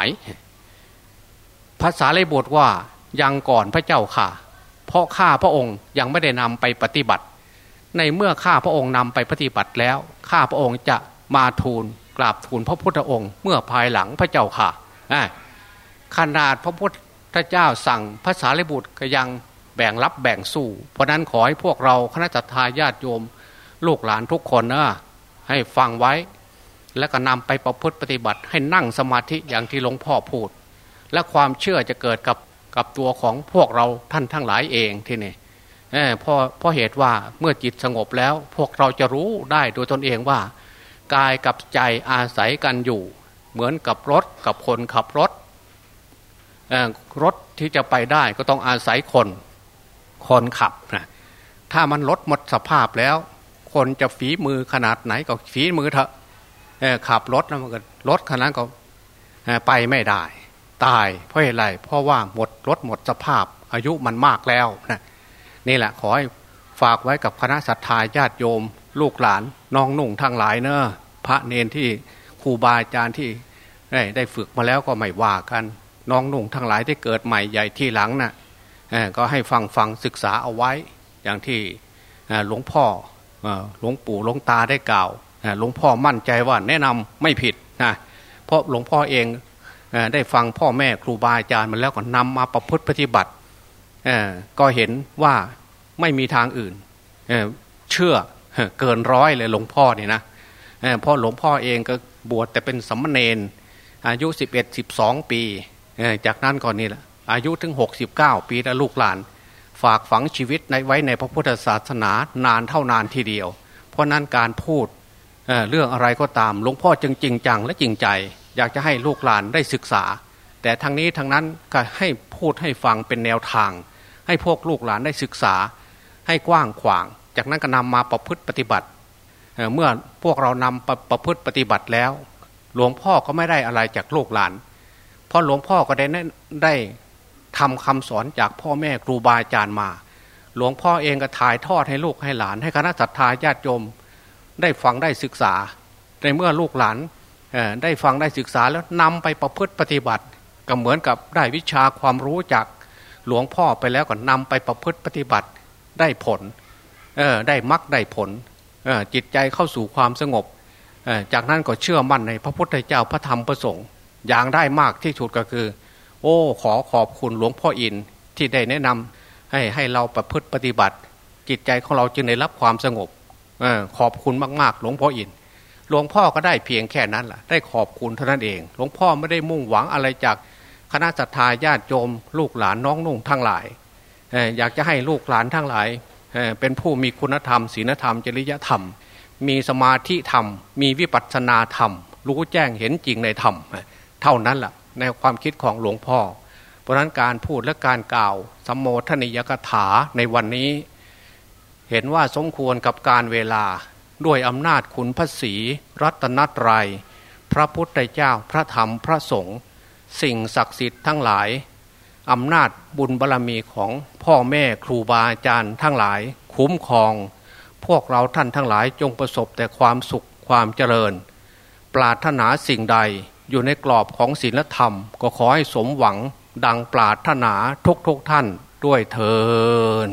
ภาษารีบุตรว่ายังก่อนพระเจ้าค่ะ เพราะข้าพระองค์ยังไม่ได้นำไปปฏิบัติ ในเมื่อข้าพระองค์นำไปปฏิบัติแล้ว ข้าพระองค์จะ มาทูลกราบทูลพระพุทธองค์ เมื่อภายหลังพระเจ้าค่ะขนาดพระพุทธเจ้าสั่งภาษาลิบุตรก็ยังแบ่งรับแบ่งสู้ เพราะนั้นขอให้พวกเราคณะทาญาติโยม ลูกหลานทุกคนนะให้ฟังไว้ แล้วก็นำไปประพฤติปฏิบัติให้นั่งสมาธิอย่างที่หลวงพ่อพูด และความเชื่อจะเกิดกับกับตัวของพวกเราท่านทั้งหลายเองที่นี่เพราะเพราะเหตุว่าเมื่อจิตสงบแล้วพวกเราจะรู้ได้โดยตนเองว่า กายกับใจอาศัยกันอยู่ เหมือนกับรถกับคนขับรถรถที่จะไปได้ก็ต้องอาศัยคน คนขับนะถ้ามันรถหมดสภาพแล้ว คนจะฝีมือขนาดไหนก็ฝีมือเถอะขับรถแล้วมันก็รถขนาดก็ไปไม่ได้ ตายเพราะอะไรเพราะว่าหมดรถหมดสภาพ อายุมันมากแล้วนะนี่แหละขอให้ฝากไว้กับคณะสัตยาญาติโยม ลูกหลานน้องนุ่งทั้งหลายเนอะ พระเนนที่ครูบาอาจารย์ที่ได้ได้ฝึกมาแล้วก็ไม่ว่ากัน น้องนุ่งทั้งหลายที่เกิดใหม่ใหญ่ที่หลังนะ่ะก็ให้ฟังฟังศึกษาเอาไว้ อย่างที่หลวงพ่อหลวงปู่หลวงตาได้กล่าวหลวงพ่อมั่นใจว่าแนะนำไม่ผิดนะเพราะหลวงพ่อเองได้ฟังพ่อแม่ครูบาอาจารย์มาแล้วก็นำมาประพฤติปฏิบัติก็เห็นว่าไม่มีทางอื่นเชื่อเกินร้อยเลยหลวงพ่อเนี่ยนะ พ่อหลวงพ่อเองก็บวชแต่เป็นสัมมเนนอายุสิบเอ็ดสิบสองปี จากนั้นก่อนนี่แหละอายุถึงหกสิบเก้าปีแล้วลูกหลาน ฝากฝังชีวิตในไว้ในพระพุทธศาสนานานเท่านานทีเดียว เพราะนั้นการพูดเเรื่องอะไรก็ตามหลวงพ่อจึงจริงจังและจริงใจ อยากจะให้ลูกหลานได้ศึกษา แต่ทางนี้ทางนั้นก็ให้พูดให้ฟังเป็นแนวทาง ให้พวกลูกหลานได้ศึกษา ให้กว้างขวาง จากนั้นก็นำมาประพฤติปฏิบัติ เมื่อพวกเรานำประประพฤติปฏิบัติแล้ว หลวงพ่อก็ไม่ได้อะไรจากลูกหลาน เพราะหลวงพ่อก็ได้ได้ทำคำสอนจากพ่อแม่ครูบาอาจารย์มา หลวงพ่อเองก็ถ่ายทอดให้ลูกให้หลาน ให้คณะสัตยาญาติโยมได้ฟังได้ศึกษา ในเมื่อลูกหลานได้ฟังได้ศึกษาแล้วนำไปประพฤติปฏิบัติ ก็เหมือนกับได้วิชาความรู้จากหลวงพ่อไปแล้วก็นำไปประพฤติปฏิบัติได้ผลได้มรรคได้ผล จิตใจเข้าสู่ความสงบ จากนั้นก็เชื่อมั่นในพระพุทธเจ้าพระธรรมพระสงฆ์อย่างได้มากที่สุดก็คือ โอ้ขอขอบคุณหลวงพ่ออินที่ได้แนะนำให้ให้เราประพฤติปฏิบัติ จิตใจของเราจึงได้รับความสงบอขอบคุณมากๆ หลวงพ่ออินหลวงพ่อก็ได้เพียงแค่นั้นแหละได้ขอบคุณเท่านั้นเอง หลวงพ่อไม่ได้มุ่งหวังอะไรจากคณะสัตยาญาติโยมลูกหลานน้องนุ่งทั้งหลาย อยากจะให้ลูกหลานทั้งหลาย เป็นผู้มีคุณธรรมศีลธรรม จริยธรรม มีสมาธิธรรม มีวิปัสสนาธรรม รู้แจ้งเห็นจริงในธรรม เท่านั้นแหละในความคิดของหลวงพ่อ เพราะนั้นการพูดและการกล่าวสมโมทนิยกถาในวันนี้ เห็นว่าสมควรกับการเวลาด้วยอำนาจคุณพระศีรัตนตรยัย พระพุทธเจ้าพระธรรมพระสงฆ์สิ่งศักดิ์สิทธิ์ทั้งหลาย อำนาจบุญบารรมีของพ่อแม่ครูบาอาจารย์ทั้งหลาย คุ้มครอง พวกเราท่านทั้งหลายจงประสบแต่ความสุขความเจริญ ปรารถนาสิ่งใดอยู่ในกรอบของศีลธรรม ก็ขอให้สมหวังดังปรารถนาทุกทุกท่านด้วยเทอ